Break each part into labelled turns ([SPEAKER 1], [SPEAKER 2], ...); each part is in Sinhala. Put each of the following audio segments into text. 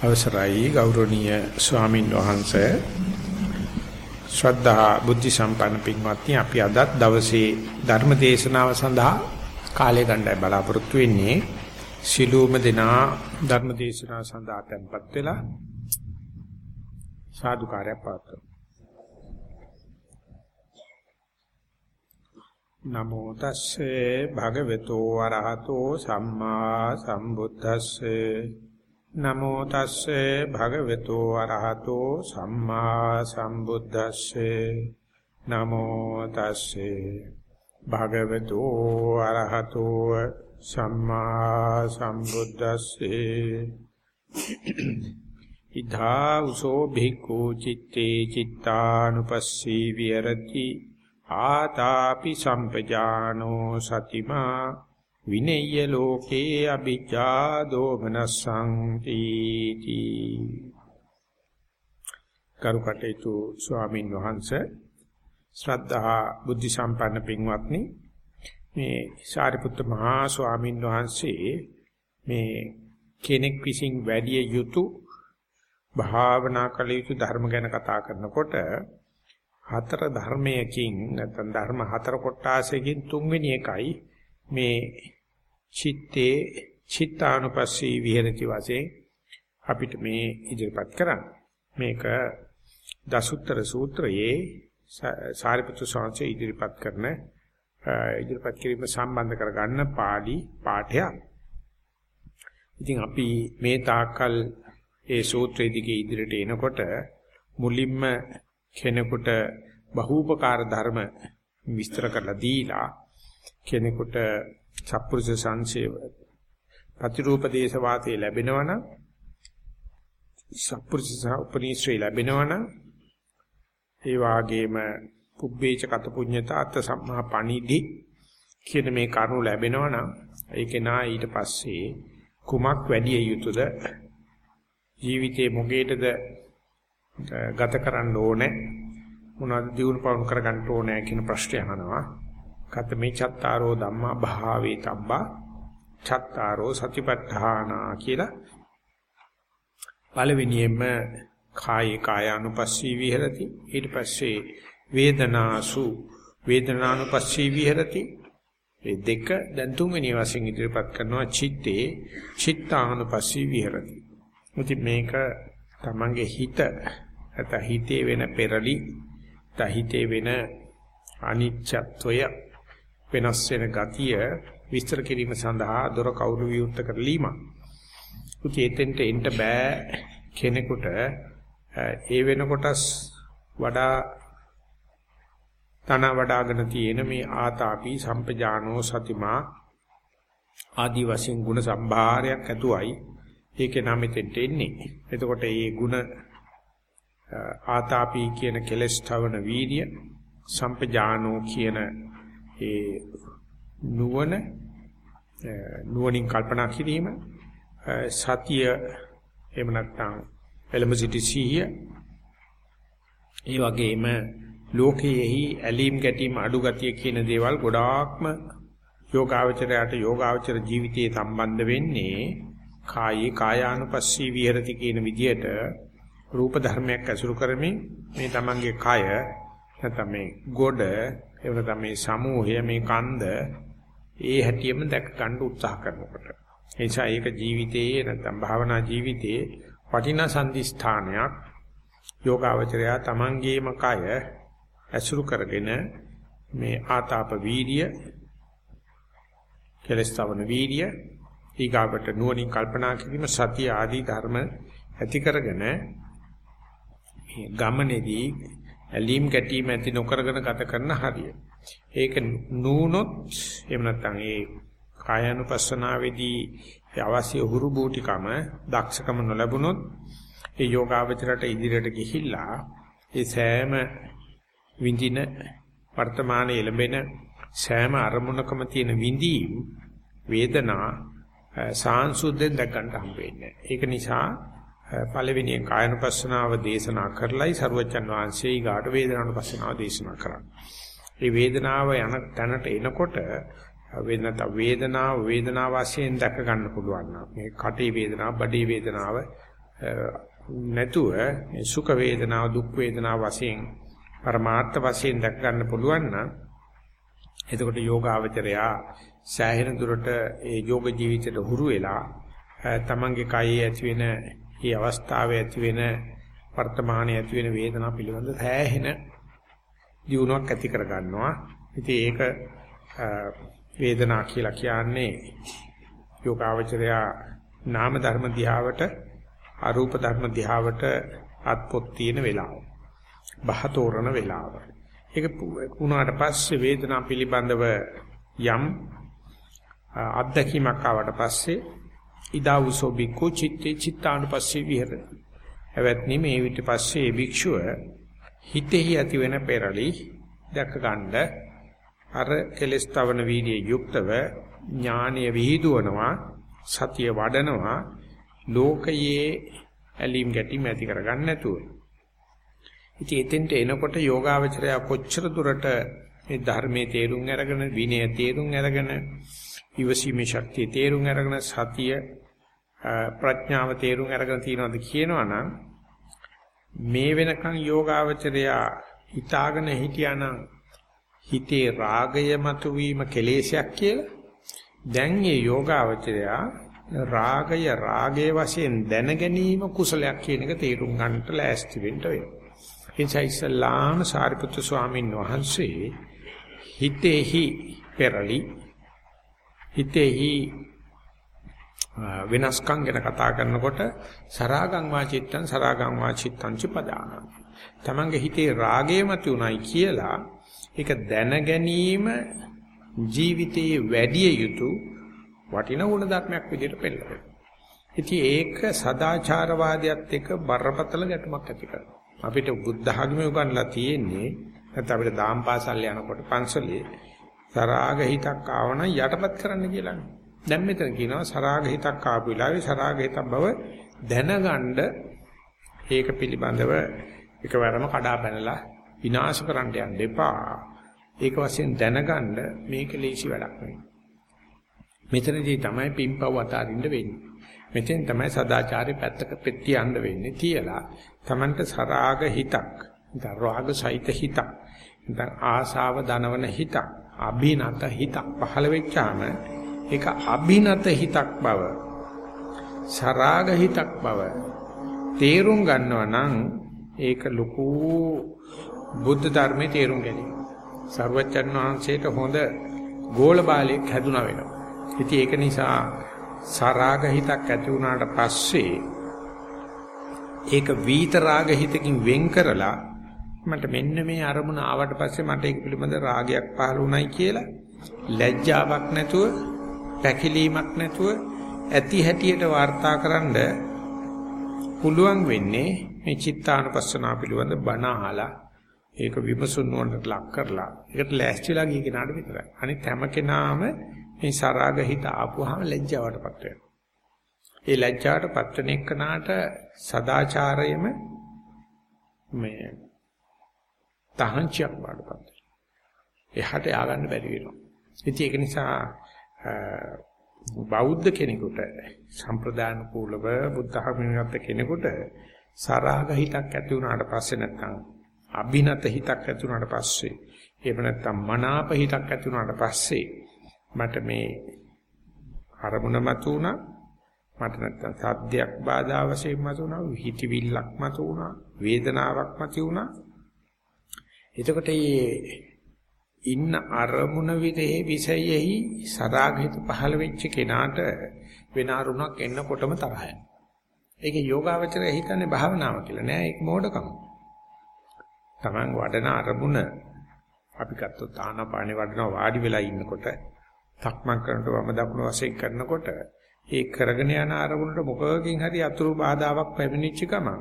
[SPEAKER 1] අවසරයි ගෞරවනීය ස්වාමින් වහන්සේ. ශ්‍රද්ධා බුද්ධ සම්පන්න පින්වත්නි අපි අද දවසේ ධර්ම දේශනාව සඳහා කාලය ගන්නයි බලාපොරොත්තු වෙන්නේ. සිළුම දෙනා ධර්ම දේශනාව සඳහා tempත් වෙලා සාදුකාරය පාත්‍ර නමෝ තස්සේ භගවතු වරහතෝ සම්මා සම්බුද්දස්සේ. නමෝ තස්සේ භගවතු අරහතෝ සම්මා සම්බුද්දස්සේ. නමෝ තස්සේ භගවතු අරහතෝ සම්මා සම්බුද්දස්සේ. ඉධා උසෝ භික්ඛු චitte චිත්තානුපස්සී විහෙරති. ආතාපි සම්පජානෝ සතිමා විනෙය්‍ය ලෝකේ අ비ජ්ජා දෝමනස්සං තීති. කරුකටේතු ස්වාමින් වහන්සේ ශ්‍රද්ධා බුද්ධ සම්පන්න පින්වත්නි මේ සාරිපුත්ත මහා ස්වාමින් වහන්සේ මේ කෙනෙක් විසින් වැඩි යුතු භාවනා කළ යුතු ධර්ම ගැන කතා කරනකොට හතර ධර්මයකින් නැත්නම් ධර්ම හතර කොටාසකින් තුන්වෙනි එකයි මේ චිත්තේ චිත්තානුපස්සී විහෙරති වාසේ අපිට මේ ඉදිරිපත් කරන්න. මේක දසුත්තර සූත්‍රයේ සාරිපුත්‍ර ස්වාමීන් ඉදිරිපත් කරන ඉදිරිපත් කිරීම සම්බන්ධ කරගන්න පාළි පාඨයක්. ඉතින් අපි මේ තාක්කල් ඒ සූත්‍රයේ දිගේ ඉදිරියට එනකොට මුලින්ම කෙනෙකුට බහූපකාර ධර්ම විස්තර කරලා දීලා කෙනෙකුට සත්පුරුෂ සංසේව. ප්‍රතිරූපදේශ වාතේ ලැබෙනවනම් සත්පුරුෂ උපනිශ්‍රේ ලැබෙනවනම් ඒ වාගේම පුබ්බේච කත පුඤ්ඤතාත් සම්මා පණිදි කියන මේ කරුණු ලැබෙනවනම් ඒකේ නා ඊට පස්සේ කුමක් වැඩි යුතුද? ජීවිතේ මොකේටද ගත කරන්න ඕනේ? මොනවද දියුණු පවුණු කරගන්න ඕනේ කියන ප්‍රශ්නය අහනවා. කතමේ චත්තාරෝ ධම්මා භාවේ තබ්බා චත්තාරෝ සතිපට්ඨානා කියලා පළවෙනියෙන්ම කායේ කායානුපස්සී විහෙරති. ඊට පස්සේ වේදනාසු වේදනානුපස්සී විහෙරති. මේ දෙක දැන් තුන්වෙනි වශයෙන් ඉදිරිපත් කරනවා චිත්තේ චිත්තානුපස්සී විහෙරති. මුති මේක තමන්ගේ හිත නැත්නම් හිතේ වෙන පෙරලි තහිතේ වෙන අනිච්චත්වය වෙනස් වෙන ගතිය විස්තර කිරීම සඳහා දොර කවුරු විවෘත කරලීම. උචේතෙන්ට එන්න බෑ කෙනෙකුට ඒ වෙන කොටස් වඩා තන වඩාගෙන තියෙන මේ ආතාපි සම්පජානෝ සතිමා ආදි වශයෙන් ಗುಣ සම්භාරයක් ඇතුවයි ඒකේ නම් මෙතෙන්ට එන්නේ. එතකොට මේ ಗುಣ ආතාපි කියන කෙලස් තවන වීර්ය සම්පජානෝ කියන ඒ නුවණ නුවණින් කල්පනා කිරීම සතිය එහෙම නැත්නම් එළඹ සිටි සිහිය ඒ වගේම ලෝකයේහි ඇලීම් ගැටීම් අඩු ගතිය කියන දේවල් ගොඩාක්ම යෝගාවචරයට යෝගාවචර ජීවිතයේ සම්බන්ධ වෙන්නේ කායේ කායානුපස්සී විහෙරති කියන විදිහට රූප ධර්මයක් ඇසුරු කරමින් මේ තමන්ගේ කය නැත්නම් මේ ගොඩ එහෙම නැත්නම් මේ සමූහය මේ කන්ද ඒ හැටියෙම දැක ගන්න උත්සාහ කරනකොට. ඒ නිසා ඒක ජීවිතයේ නැත්නම් භාවනා ජීවිතයේ වටිනා සම්දිස්ථානයක් යෝගාවචරය තමන්ගේම කය ඇසුරු කරගෙන මේ ආතාප වීර්ය කෙලස්තවන වීර්ය ඊගාවට නුවණින් කල්පනා කිරීම සතිය ආදී ධර්ම ඇති කරගෙන මේ ගමනේදී ඇලීම් ගැටීම් ඇති නොකරගෙන ගත කරන හරිය. ඒක නූනොත් එහෙම නැත්නම් ඒ කායानुපස්සනාවේදී අවශ්‍ය හුරු බූටිකම දක්ෂකම නොලැබුණොත් ඒ යෝගාවචරයට ඉදිරියට ගිහිල්ලා ඒ සෑම විඳින වර්තමානයේ ලැබෙන සෑම අරමුණකම තියෙන විඳීම් වේදනා සාංශුද්ධෙන් දැක ගන්න හම්බ වෙන්නේ. ඒක නිසා පළවෙනියෙන් කායනුපස්සනාව දේශනා කරලයි සරුවචන් වහන්සේ ඊගාට වේදනානුපස්සනාව දේශනා කරන්නේ. මේ වේදනාව යන තැනට එනකොට වෙනත වේදනාව වේදනාව වශයෙන් දැක ගන්න පුළුවන් නම් මේ කටේ වේදනාව, බඩේ වේදනාව, නැතුව මේ සුඛ වේදනාව දුක් වේදනාව වශයෙන් පරමාර්ථ වශයෙන් දැක ගන්න පුළුවන් නම් එතකොට යෝගාවචරයා සෑහෙන දුරට ඒ යෝග ජීවිතයට හුරු වෙලා තමන්ගේ කයේ ඇති වෙන මේ අවස්ථාවේ ඇති වෙන වර්තමානයේ ඇති වෙන වේදනාව පිළිබඳ සෑහෙන දියුණුවක් ඇති කර ගන්නවා. ඉතින් ඒක වේදනා කියලා කියන්නේ යෝගාවචරයා නාම ධර්ම දිහාවට අරූප ධර්ම දිහාවට අත්පොත් තියෙන වෙලාව. බහතෝරන වෙලාව. ඒක වුණාට පස්සේ වේදනාව පිළිබඳව යම් අත්දැකීමක් ආවට පස්සේ ඉදාවුසෝ බිකු චිත්තේ චිත්තානුපස්සී විහෙරති. එවත්නි මේ විට පස්සේ භික්ෂුව හිතෙහි ඇති වෙන පෙරලි දැක ගන්න අර කෙලස් තවන වීර්යයේ යුක්තව ඥානීය විහිදුවනවා සතිය වඩනවා ලෝකයේ ඇලීම් ගැටීම් ඇති කරගන්න නැතුව. ඉතින් එතෙන්ට එනකොට යෝගාවචරය කොච්චර දුරට මේ ධර්මයේ තේරුම් අරගෙන විනය තේරුම් අරගෙන ඉවසීමේ ශක්තිය තේරුම් අරගෙන සතිය ප්‍රඥාව තේරුම් අරගෙන තියනවාද කියනවනම් මේ වෙනකන් යෝගාවචරය හිතාගෙන හිටියානම් හිතේ රාගය මතුවීම කෙලේශයක් කියලා දැන් මේ යෝගාවචරයා රාගය රාගයේ වශයෙන් දැන ගැනීම කුසලයක් කියන එක තේරුම් ගන්නට ලෑස්ති වෙන්න වෙනවා. එනිසා ඉස්ලාම සාරිපුත්තු ස්වාමීන් වහන්සේ හිතේහි පෙරලි හිතේහි වෙනස්කම් ගැන කතා කරනකොට සරාගං වාචිත්තං සරාගං වාචිත්තං ච පදාන. තමන්ගේ හිතේ රාගය මතුණයි කියලා ඒක දැන ගැනීම ජීවිතයේ වැඩි යුතු වටින ගුණ ධර්මයක් විදිහට පෙන්නනවා. ඉතින් ඒක සදාචාරවාදයත් එක්ක බරපතල ගැටුමක් ඇති කරනවා. අපිට බුද්ධ ධර්මය උගන්ලා තියෙන්නේ නැත්නම් අපිට දාම් පාසල් යනකොට පන්සලේ සරාග හිතක් ආවනම් යටපත් කරන්න කියලානේ. දැන් මෙතන කියනවා සරාග හිතක් ආපු වෙලාවේ සරාග හිතක් බව දැනගන්න ඒක පිළිබඳව එකවරම කඩා පැනලා විනාශ කරන්න යන්න එපා. ඒක වශයෙන් දැනගන්න මේක ලේසි වැඩක් නෙවෙයි. මෙතනදී තමයි පිම්පව් අතාරින්න වෙන්නේ. මෙතෙන් තමයි සදාචාරي පැත්තක පෙට්ටි යන්න වෙන්නේ තියලා Tamanට සරාග හිතක් නැත්නම් රාග සහිත හිතක් නැත්නම් ආසාව දනවන හිතක් අභිනත හිතක් පහළ වෙච්චාම ඒක අභිනත හිතක් බව සරාග හිතක් බව තේරුම් ගන්නවා නම් ඒක ලොකු බුද්ධ ධර්මයේ තේරුම් ගැනීම. සර්වචන් වහන්සේට හොඳ ගෝල බාලයක් හැදුනා වෙනවා. ඉතින් ඒක නිසා සරාග හිතක් ඇති වුණාට පස්සේ ඒක වීත රාග හිතකින් වෙන් කරලා මට මෙන්න මේ අරමුණ ආවට පස්සේ මට ඒක පිළිබඳ රාගයක් පහළ වුණයි කියලා ලැජ්ජාවක් නැතුව පැකිලීමක් නැතුව ඇති හැටියට වාර්තාකරනද පුළුවන් වෙන්නේ මේ චිත්තානුපස්සනාව පිළිබඳ බණ අහලා ඒක විමසුන් වලට ලක් කරලා ඒකට ලෑස්තිලා ගිය කෙනාට විතරයි. අනිත් හැම කෙනාම මේ සරාග හිත ආපුවාම ලැජ්ජාවටපත් වෙනවා. ඒ ලැජ්ජාවටපත් වෙන එකනට සදාචාරයම මේ තහංචියක් වඩපත්. එහාට ය아가න්න බැරි වෙනවා. ඉතින් ඒක නිසා බෞද්ධ කෙනෙකුට සම්ප්‍රදාන කූලව බුද්ධ ධර්මයට කෙනෙකුට සරාග හිතක් ඇති වුණාට පස්සේ නැත්නම් අභිනත හිතක් ඇති වුණාට පස්සේ එහෙම නැත්නම් මනාප හිතක් ඇති වුණාට පස්සේ මට මේ අරමුණ මතුණා මට නැත්තම් සද්දයක් බාධා වශයෙන් මතුණා හිතවිල්ලක් මතුණා වේදනාවක් මතුණා. එතකොට මේ ඉන්න අරමුණ විදේ විෂයෙහි සරාගහිත පහළ වෙච්ච කෙනාට වෙන අරුණක් එන්නකොටම තරහ යනවා. ඒකේ යෝගාවචරය හිතන්නේ භාවනාව කියලා නෑ ඒක මෝඩකම. Taman වඩන අරමුණ අපි ගත්තොත් ආනාපානේ වඩනවා වාඩි වෙලා ඉන්නකොට තක්මන් කරනකොට වම දකුණු වශයෙන් කරනකොට ඒ කරගෙන යන අරමුණට මොකකින් හරි අතුරු බාධාවක් පැමිණිච්ච ගමන්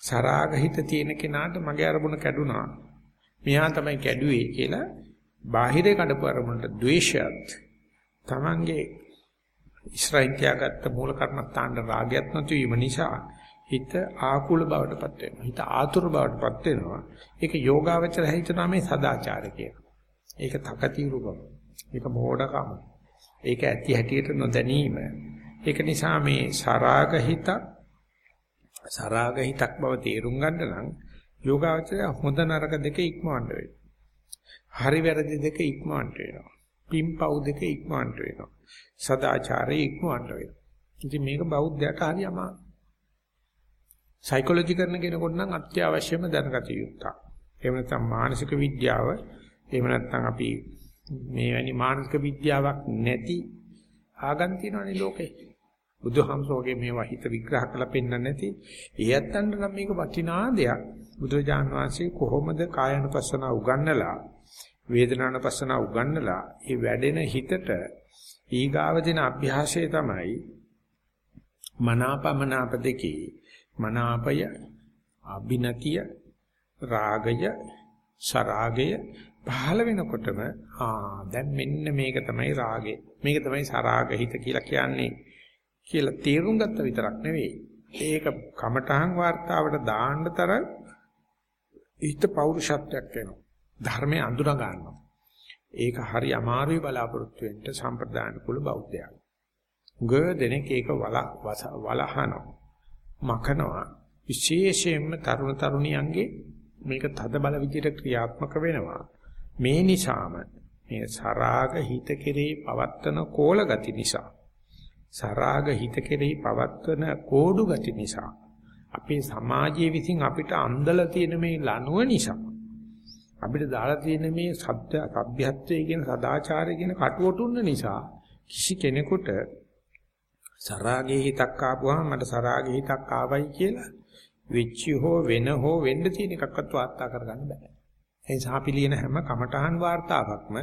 [SPEAKER 1] සරාගහිත තියෙන කෙනාට මගේ අරමුණ කැඩුනා මෙහා තමයි කැඩුවේ කියලා බාහිරේ කඩපු අරමුණට ද්වේෂයත් තමන්ගේ ඉස්රායිල් තියාගත්ත මූල කර්මස්ථාන රාගයත් නැති වීම නිසා හිත ආකුල බවටපත් වෙනවා. හිත ආතුර බවටපත් වෙනවා. ඒක යෝගාවචර හිතනවා මේ සදාචාරය කියලා. ඒක තකතිරු බව. ඒක මෝඩකම. ඒක ඇති හැටියට නොදැනීම. ඒක නිසා මේ සරාග හිත සරාග හිතක් බව තේරුම් ගන්න නම් යෝගාවචරය හොඳ නරක දෙක ඉක්මවන්න වෙනවා. හරි වැරදි දෙක ඉක්මවන්න වෙනවා. පිම්පව් දෙක ඉක්මවන්න වෙනවා. සදාචාරය ඉක්මවන්න වෙනවා. ඉතින් මේක බෞද්ධයට හරි අමාරුයි. සයිකොලොජි කරන කෙනෙකුට නම් අත්‍යවශ්‍යම දැනගත යුත්තක්. එහෙම නැත්නම් මානසික විද්‍යාව එහෙම නැත්නම් අපි මේ වැනි මානසික විද්‍යාවක් නැති ආගම් තියෙනවනේ ලෝකේ. බුදුහාමසෝගේ මේවා හිත විග්‍රහ කරලා පෙන්නන්නේ නැති. ඒත්තන්ට නම් මේක වටිනා දෙයක්. බුදුරජාන් වහන්සේ කොහොමද කායानुපස්සන උගන්නලා වේදනානුපස්සන උගන්නලා ඒ වැඩෙන හිතට ඊගාව දින අභ්‍යාසය තමයි මනාපමනාප දෙකේ මනාපය අබිනතිය රාගය සරාගය පහළ වෙනකොටම ආ දැන් මෙන්න මේක තමයි රාගය මේක තමයි සරාගහිත කියලා කියන්නේ. කියලා තේරුම් ගත්ත විතරක් නෙවෙයි. ඒක කමඨහන් වார்த்தාවට දාන්න තරම් හිත පෞරුෂත්වයක් වෙනවා ධර්මයේ අඳුර ගන්නවා. ඒක හරි අමාරුයි බලාපොරොත්තු වෙන්න සම්ප්‍රදාන කුල බෞද්ධයන්. ගොඩ දෙනෙක් ඒක වල වලහනවා මකනවා. විශේෂයෙන්ම තරුණ තරුණියන්ගේ මේක තද බල විදිහට ක්‍රියාත්මක වෙනවා. මේ නිසාම මේ සරාග හිත කෙරෙහි පවත්තන කෝල ගති නිසා සරාග හිත කෙරෙහි පවත්තන කෝඩු ගති නිසා අපේ සමාජයේ විසින් අපිට අන්දලා තියෙන මේ ලනුව නිසා අපිට දාලා තියෙන මේ සත්‍ය සભ્યත්වයේ කියන සදාචාරයේ කියන කටුවටුන්න නිසා කිසි කෙනෙකුට සරාගේ හිතක් ආපුවාම මට සරාගේ හිතක් ආවයි කියලා වෙච්චි හෝ වෙන හෝ වෙන්න තියෙන එකක්වත් වාර්තා කරගන්න බෑ. ඒ නිසා අපි ලියන හැම කමඨහන් වාර්තාවක්ම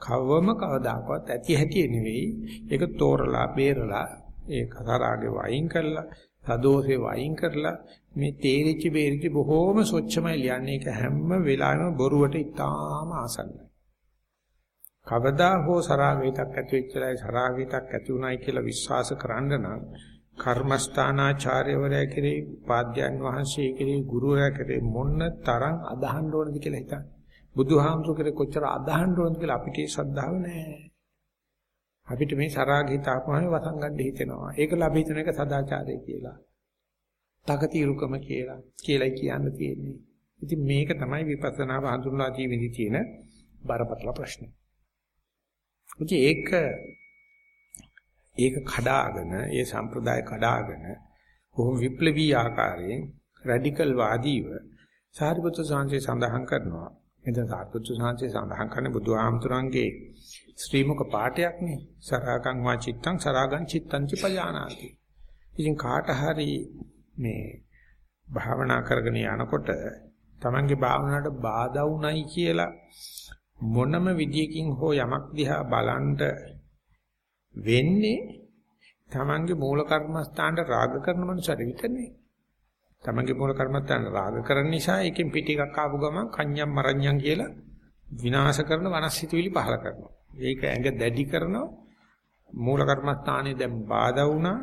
[SPEAKER 1] කවවම කවදාකවත් ඇති හැටි නෙවෙයි. ඒක තෝරලා බේරලා ඒ සරාගේ වයින් කරලා සදෝසේ වයින් කරලා මේ තේරිච්ච බේරිච්ච බොහෝම ස්වච්ඡමයි ලියන්නේ. ඒක හැම වෙලාවෙම බොරුවට ඉතාම ආසන්නයි. කවදා හෝ සරාගීතක් ඇති වෙච්චලයි සරාගීතක් ඇති උනායි කියලා විශ්වාස කරන්න නම් කර්මස්ථානාචාර්යවරයා කෙරෙහි උපාධ්‍යයන් වහන්සේ කෙරෙහි ගුරුවරයා කෙරෙහි මොන්න තරම් අදහන්න ඕනද කියලා හිතන්න. බුදුහාමුදුර කෙරෙහි කොච්චර අදහන්න ඕනද කියලා අපිට ශ්‍රද්ධාව නැහැ. අපිට මේ සරාගීත ආපුවම වසංගන්න හිතෙනවා. ඒකල අපි හිතන එක සදාචාරය කියලා. තකතිරුකම කියලා කියලායි කියන්න තියෙන්නේ. ඉතින් මේක තමයි විපස්සනාව හඳුන්වා දීමේදී තියෙන බරපතල ප්‍රශ්නේ. ඉතින් ඒක ඒක කඩාගෙන ඒ සම්ප්‍රදාය කඩාගෙන බොහොම විප්ලවී ආකාරයෙන් රැඩිකල් වාදීව සාරිපුත්‍ර සාංශය සඳහන් කරනවා. එතන සාරිපුත්‍ර සාංශය සඳහන් කරන්නේ බුදුහාමුදුරන්ගේ ශ්‍රීමුක පාඨයක් නේ. සරාගං වා චිත්තං සරාගං චිත්තං චපජානාති. ඉතින් කාට හරි මේ භාවනා කරගෙන යනකොට තමන්ගේ භාවනාවට බාධා වුණයි කියලා මොනම විදියකින් හෝ යමක් දිහා බලන්ට වෙන්නේ තමන්ගේ මූල කර්මස්ථානට රාග කරන මනුස්සයෙක් විතරනේ. තමන්ගේ මූල කර්මස්ථාන රාග කරන නිසා ඒකෙන් පිටි එකක් ආපු ගමන් කන්‍යම් මරණ්‍යම් කියලා විනාශ කරන වනස්සිතුවිලි පහල කරනවා. ඒක ඇඟ දැඩි කරනවා. මූල කර්මස්ථානේ දැන් බාධා වුණා.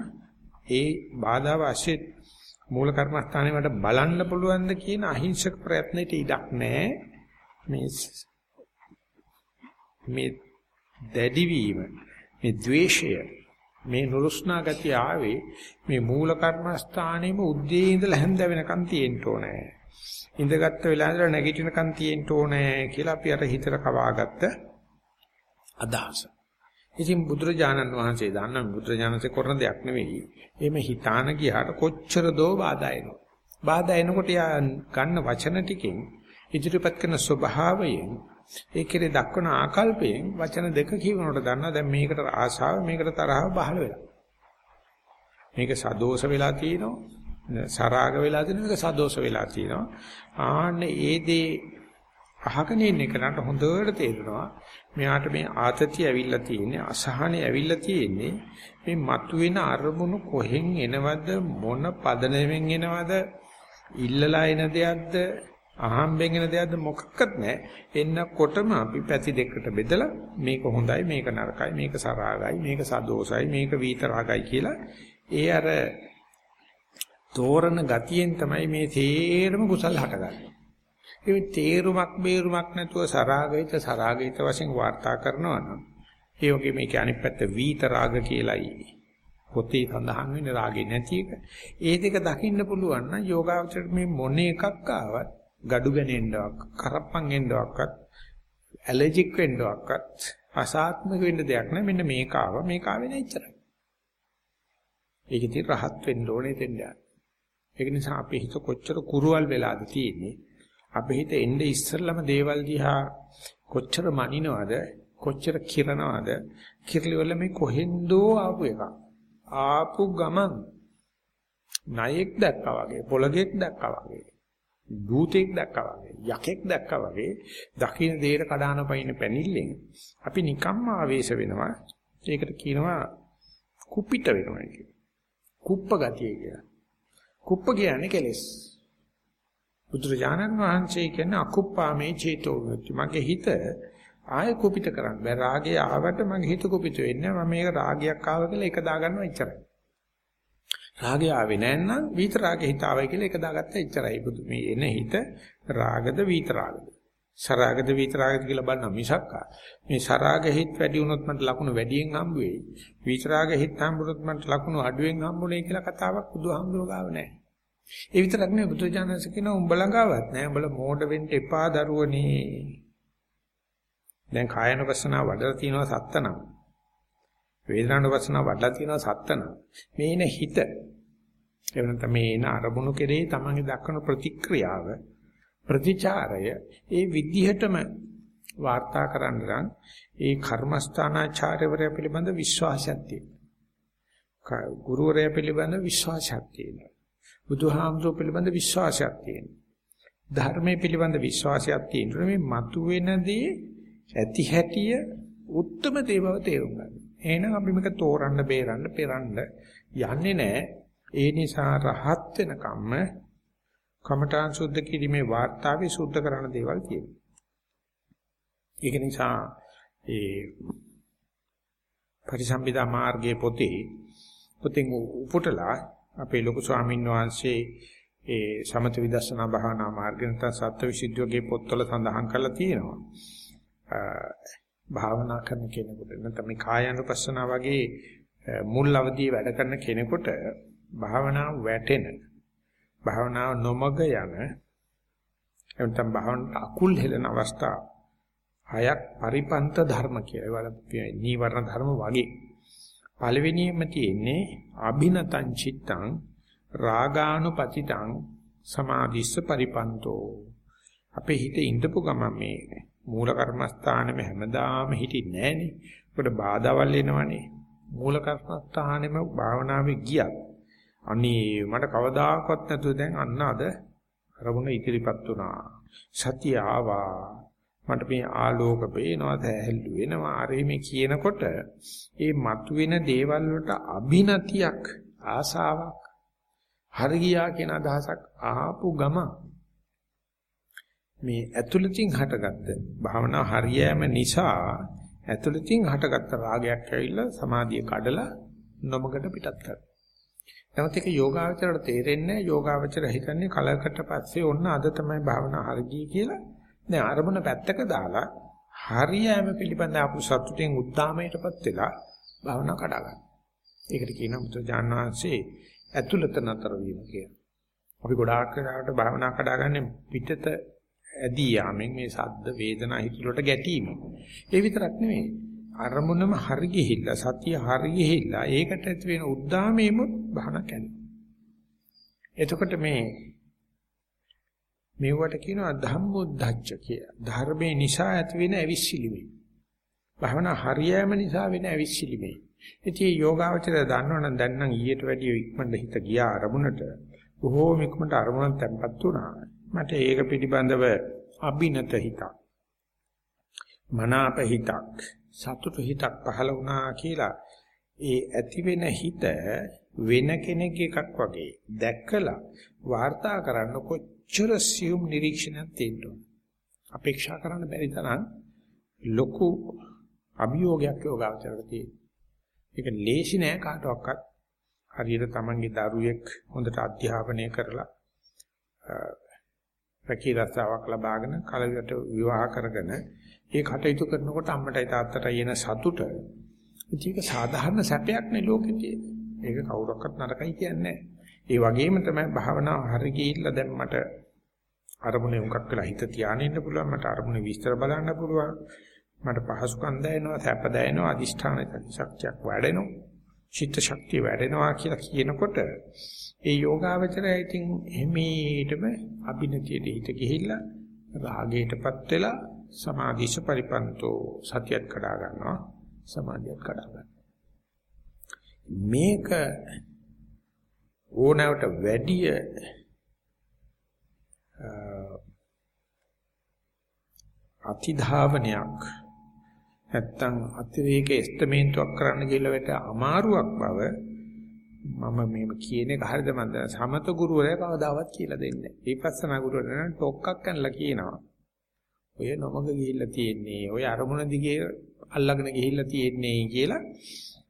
[SPEAKER 1] ඒ බාධාව ඇස්සේ මූල කර්මස්ථානේ මට බලන්න පුළුවන්ද කියන අහිංසක ප්‍රයත්නෙට ඉඩක් නැහැ. මේ මේ දැඩි වීම මේ द्वේෂය මේ නුරුස්නා ගතිය ආවේ මේ මූල කර්මස්ථානෙම උද්දී ඉඳලා හැන්ද වෙනකන් තියෙන්න ඕනේ. ඉඳගත්ත වෙලාව ඉඳලා නැගිටිනකන් තියෙන්න ඕනේ කියලා අපි අර හිතට කවාගත්ත අදහස. ඉතින් බුදුරජාණන් වහන්සේ දන්න බුදුරජාණන්සේ කරන දෙයක් නෙවෙයි. එහෙම හිතාන ගියාට කොච්චර දෝ බාධා එනවා. බාධා එනකොට යා ගන්න වචන ටිකෙන් ඉදිරිපත් කරන ස්වභාවයෙන් ඒකේ දක්වන ආකල්පයෙන් වචන දෙක කියනකොට දන්නා දැන් මේකට ආශාව මේකට තරහව පහළ වෙලා. මේක සදෝෂ වෙලා තියෙනවා. සරාග වෙලා තියෙනවා. මේක සදෝෂ වෙලා තියෙනවා. ආන්න ඒ දේ අහගෙන ඉන්න කෙනාට හොඳට තේරෙනවා මෙයාට මේ ආතතිය ඇවිල්ලා තියෙන්නේ අසහනෙ ඇවිල්ලා තියෙන්නේ මේ මතුවෙන අරමුණු කොහෙන් එනවද මොන පදනමෙන් එනවද ඉල්ලලා එන දෙයක්ද අහම්බෙන් එන දෙයක්ද මොකක්වත් නැහැ. එන්නකොටම අපි පැති දෙකකට බෙදලා මේක හොඳයි මේක නරකයි මේක සරාගයි මේක සදෝසයි මේක වීතරාගයි කියලා ඒ අර තෝරන ගතියෙන් තමයි මේ තේරම කුසල් හටගන්නේ. ඒ තේරුමක් බේරුමක් නැතුව සරාගිත සරාගිත වශයෙන් වාර්තා කරනවා නම් ඒ වගේ මේක අනිත් පැත්ත වීතරාග කියලායි පොතේ සඳහන් වෙන රාගේ නැති එක. ඒ දෙක දකින්න පුළුවන් නම් යෝගාවචරයට මේ මොන එකක් ආවත් gadu ගනෙන්නවක් කරප්පන් එන්නවක්වත් ඇලර්ජික් වෙන්නවක්වත් අසාත්මක වෙන්න දෙයක් නෑ මෙන්න මේක ආව මේක ආවේ නෑ ඉච්චරයි. ඒක ඉතින් රහත් වෙන්න ඕනේ දෙන්න යන්න. ඒක නිසා අපේ හිත කොච්චර කුරුවල් වෙලාද තියෙන්නේ. අපේ හිත එnde ඉස්සරළම දේවල් දිහා කොච්චර මනිනවද කොච්චර කිරනවද කිරලි වල මේ කොහෙන්දෝ ආපු එකක්. ආපු ගමන් ණයෙක් දැක්කා වගේ පොළගෙක් දැක්කා වගේ භූතෙක් දැක්කා වගේ යකෙක් දැක්කා වගේ දකින්න දේර කඩාන පයින් පැනිල්ලෙන් අපි නිකම්ම ආවේශ වෙනවා. ඒකට කියනවා කුපිට වෙනවා කියලා. කුප්ප ගතිය කියලා. කුප්ප කියන්නේ කෙලස්. බුදුරජාණන් වහන්සේ කියන්නේ අකුප්පාමේ චේතෝ විමුක්ති. මගේ හිත ආය කුපිත කරන්න. බෑ රාගය ආවට මගේ හිත කුපිත වෙන්නේ මම මේක රාගයක් ආව කියලා එක දාගන්නවා එච්චරයි. රාගය ආවේ නැත්නම් විත රාගෙ හිත ආවයි කියලා එක දාගත්තා එච්චරයි. බුදු මේ එන හිත රාගද විත රාගද? සරාගද විත රාගද කියලා බලන මිසක් මේ සරාග හිත වැඩි වුණොත් මට ලකුණු වැඩියෙන් හම්බ වෙයි. විත රාග හිත හම්බුනොත් මට ලකුණු අඩුවෙන් හම්බුනේ කියලා කතාවක් බුදුහාමුදුරුවෝ ගාව නැහැ. ඒ විතරක් නෙවෙයි බුදුජානක කියන උඹ ළඟාවත් නැහැ උඹලා මෝඩ වෙන්න එපා දරුවනේ දැන් කායනවසනාව වඩලා තියෙනවා සත්තනම් වේදනානුපස්සනාව වඩලා තියෙනවා සත්තනම් මේන හිත එහෙම නැත්නම් මේ එන අරමුණු කෙරෙහි තමන්ගේ දක්වන ප්‍රතික්‍රියාව ප්‍රතිචාරය ඒ විදිහටම වාර්තා කරන්න නම් ඒ කර්මස්ථානාචාර්යවරය පිළිබඳ විශ්වාසයක් තියෙනවා. ගුරුවරයා පිළිබඳ විශ්වාසයක් තියෙනවා. බුදුහාමුදුරුවෝ පිළිබඳ විශ්වාසයක් තියෙනවා. ධර්මයේ පිළිබඳ විශ්වාසයක් තියෙනවා. මේ මතුවෙනදී ඇති හැටිය උත්තරම දේවව තේරුම් ගන්න. එහෙනම් අපි මේක තෝරන්න, බේරන්න, පෙරන්න යන්නේ නැහැ. ඒ නිසා රහත් වෙනකම්ම කමඨාන් සුද්ධ කිරීමේ වාර්තාවේ සුද්ධ කරන දේවල් තියෙනවා. ඒක නිසා ඒ පරිසම්පදා මාර්ගයේ පොතේ පොතෙන් උපුටලා අපේ ලොකු ස්වාමීන් වහන්සේ ඒ සමත විදර්ශනා භාවනා මාර්ගය නැත්නම් සත්‍යවිසුද්ධියගේ පොත්වල සඳහන් කරලා තියෙනවා. භාවනා කරන කෙනෙකුට නැත්නම් මේ කායानुපස්සනා වගේ මුල් අවදී වැඩ කරන කෙනෙකුට භාවනාව වැටෙන භාවනාව නොමග යන එතන භාවනාවට අකුල් හෙලන අවස්ථා හයක් පරිපන්ත ධර්ම කියලා. ඒවල නීවරණ ධර්ම වගේ. පළවෙනියෙන්ම තියෙන්නේ අභිනතං චිත්තං රාගානුපතිතං සමාධිස්ස පරිපන්තෝ. අපේ හිතේ ඉඳපු ගමන් මේ මූල කර්මස්ථානෙම හැමදාම හිටින්නේ නැහනේ. ඒකට බාධාවල් එනවනේ. මූල කර්මස්ථානෙම භාවනාවේ ගියත් අනේ මට කවදාකවත් නැතුව දැන් අන්න අද අරමුණ ඉදිරිපත් වුණා. සතිය ආවා. මට මේ ආලෝක පේනවා, දැහැල්ලු වෙනවා. අරේ මේ කියනකොට ඒ මතුවෙන දේවල් වලට අභිනතියක්, ආසාවක්, හරියා කියන අදහසක් ආපු ගම මේ ඇතුළතින් හටගත්ත භාවනා හරියෑම නිසා ඇතුළතින් හටගත්ත රාගයක් ඇවිල්ලා සමාධිය කඩලා නොමකට පිටත් කරනවා. නමුත් ඒක යෝගාවචරයට තේරෙන්නේ යෝගාවචර හිතන්නේ කලකට පස්සේ ඔන්න අද තමයි භාවනා හරියි කියලා. දැන් අරමුණ පැත්තක දාලා හරියෑම පිළිබඳ අපු සතුටෙන් උද්දාමයටපත් වෙලා භාවනා කඩා ගන්න. ඒකට කියනවා බුදුජාණන් වහන්සේ ඇතුළත නතර වීම කියලා. අපි ගොඩාක් වෙලාවට භාවනා කඩාගන්නේ පිටත ඇදී යාමෙන් මේ සද්ද වේදනා හිතුලට ගැටීම. ඒ විතරක් නෙමෙයි. අරමුණම හරි ගිහිල්ලා සතිය හරි ගිහිල්ලා ඒකට ඇති වෙන උද්දාමෙම බහන කැඩෙනවා. එතකොට මේ මේවට කියනවා ධම්මොද්ධච්ච කියලා. ධර්මයේ නිසා ඇති වෙන ඇවිස්සිලිමේ. භවනා හරියෑම නිසා වෙන ඇවිස්සිලිමේ. ඉතින් යෝගාවචරය දන්නවනම් දැන් නම් ඊට වැඩිය ඉක්මනට හිත ගියා අරමුණට. බොහෝම ඉක්මනට අරමුණක් තැම්පත් වුණා. මට ඒක පිළිබඳව අභිනත හිතක්. මනාප හිතක්. සතුටු හිතක් පහළ වුණා කියලා ඒ ඇති වෙන හිත වෙන කෙනෙක් එකක් වගේ දැක්කලා වාර්තා කරන්න කොච්චර සියුම් නිරීක්ෂණයක් තියෙන්න අපේක්ෂා කරන්න බැරි තරම් ලොකු අභියෝගයක් යෝගාවචරයට තියෙනවා. ඒක ලේසි නෑ කාටවත්. හරියට Tamange දරුවෙක් හොඳට අධ්‍යාපනය කරලා රැකී රස්සාවක් ලබාගෙන කලකට විවාහ කරගෙන ඒ කටයුතු කරනකොට අම්මටයි තාත්තටයි එන සතුට ඒක සාධාරණ සැපයක් නේ ලෝකෙදී. ඒක කවුරක්වත් නරකයි කියන්නේ ඒ වගේම තමයි භාවනාව හරි ගිහිල්ලා දැන් මට අරමුණේ උඟක් වෙලා හිත තියාගෙන ඉන්න පුළුවන් මට අරමුණේ විස්තර බලන්න පුළුවන් මට පහසුකම් දැනෙනවා සැප දැනෙනවා අදිෂ්ඨාන ශක්තියක් වැඩෙනවා චිත්ත ශක්තිය වැඩෙනවා කියලා කියනකොට ඒ යෝගාවචරය ඉතින් එමෙහෙටම අභිනතියට හිත ගිහිල්ලා රාගයටපත් වෙලා සමාධිස පරිපන්තෝ සතියත් කඩා ගන්නවා සමාධියත් කඩා ගන්නවා. මේක ඕනෑවට වැඩිය අතිධාවනයක් නැත්තම් අතිරේක එස්තමේන්තුවක් කරන්න කියලා වෙට අමාරුවක් බව මම මේව කියන එක හරියද මන්ද සමත ගුරුවරයා කවදාවත් කියලා දෙන්නේ නැහැ. විපස්සනා ගුරුවරයා නම් ටොක්ක්ක් කනලා කියනවා. ඔය නොමග ගිහිල්ලා තියෙන්නේ. ඔය අරමුණ දිගේ අල්ලගෙන ගිහිල්ලා තියෙන්නේ කියලා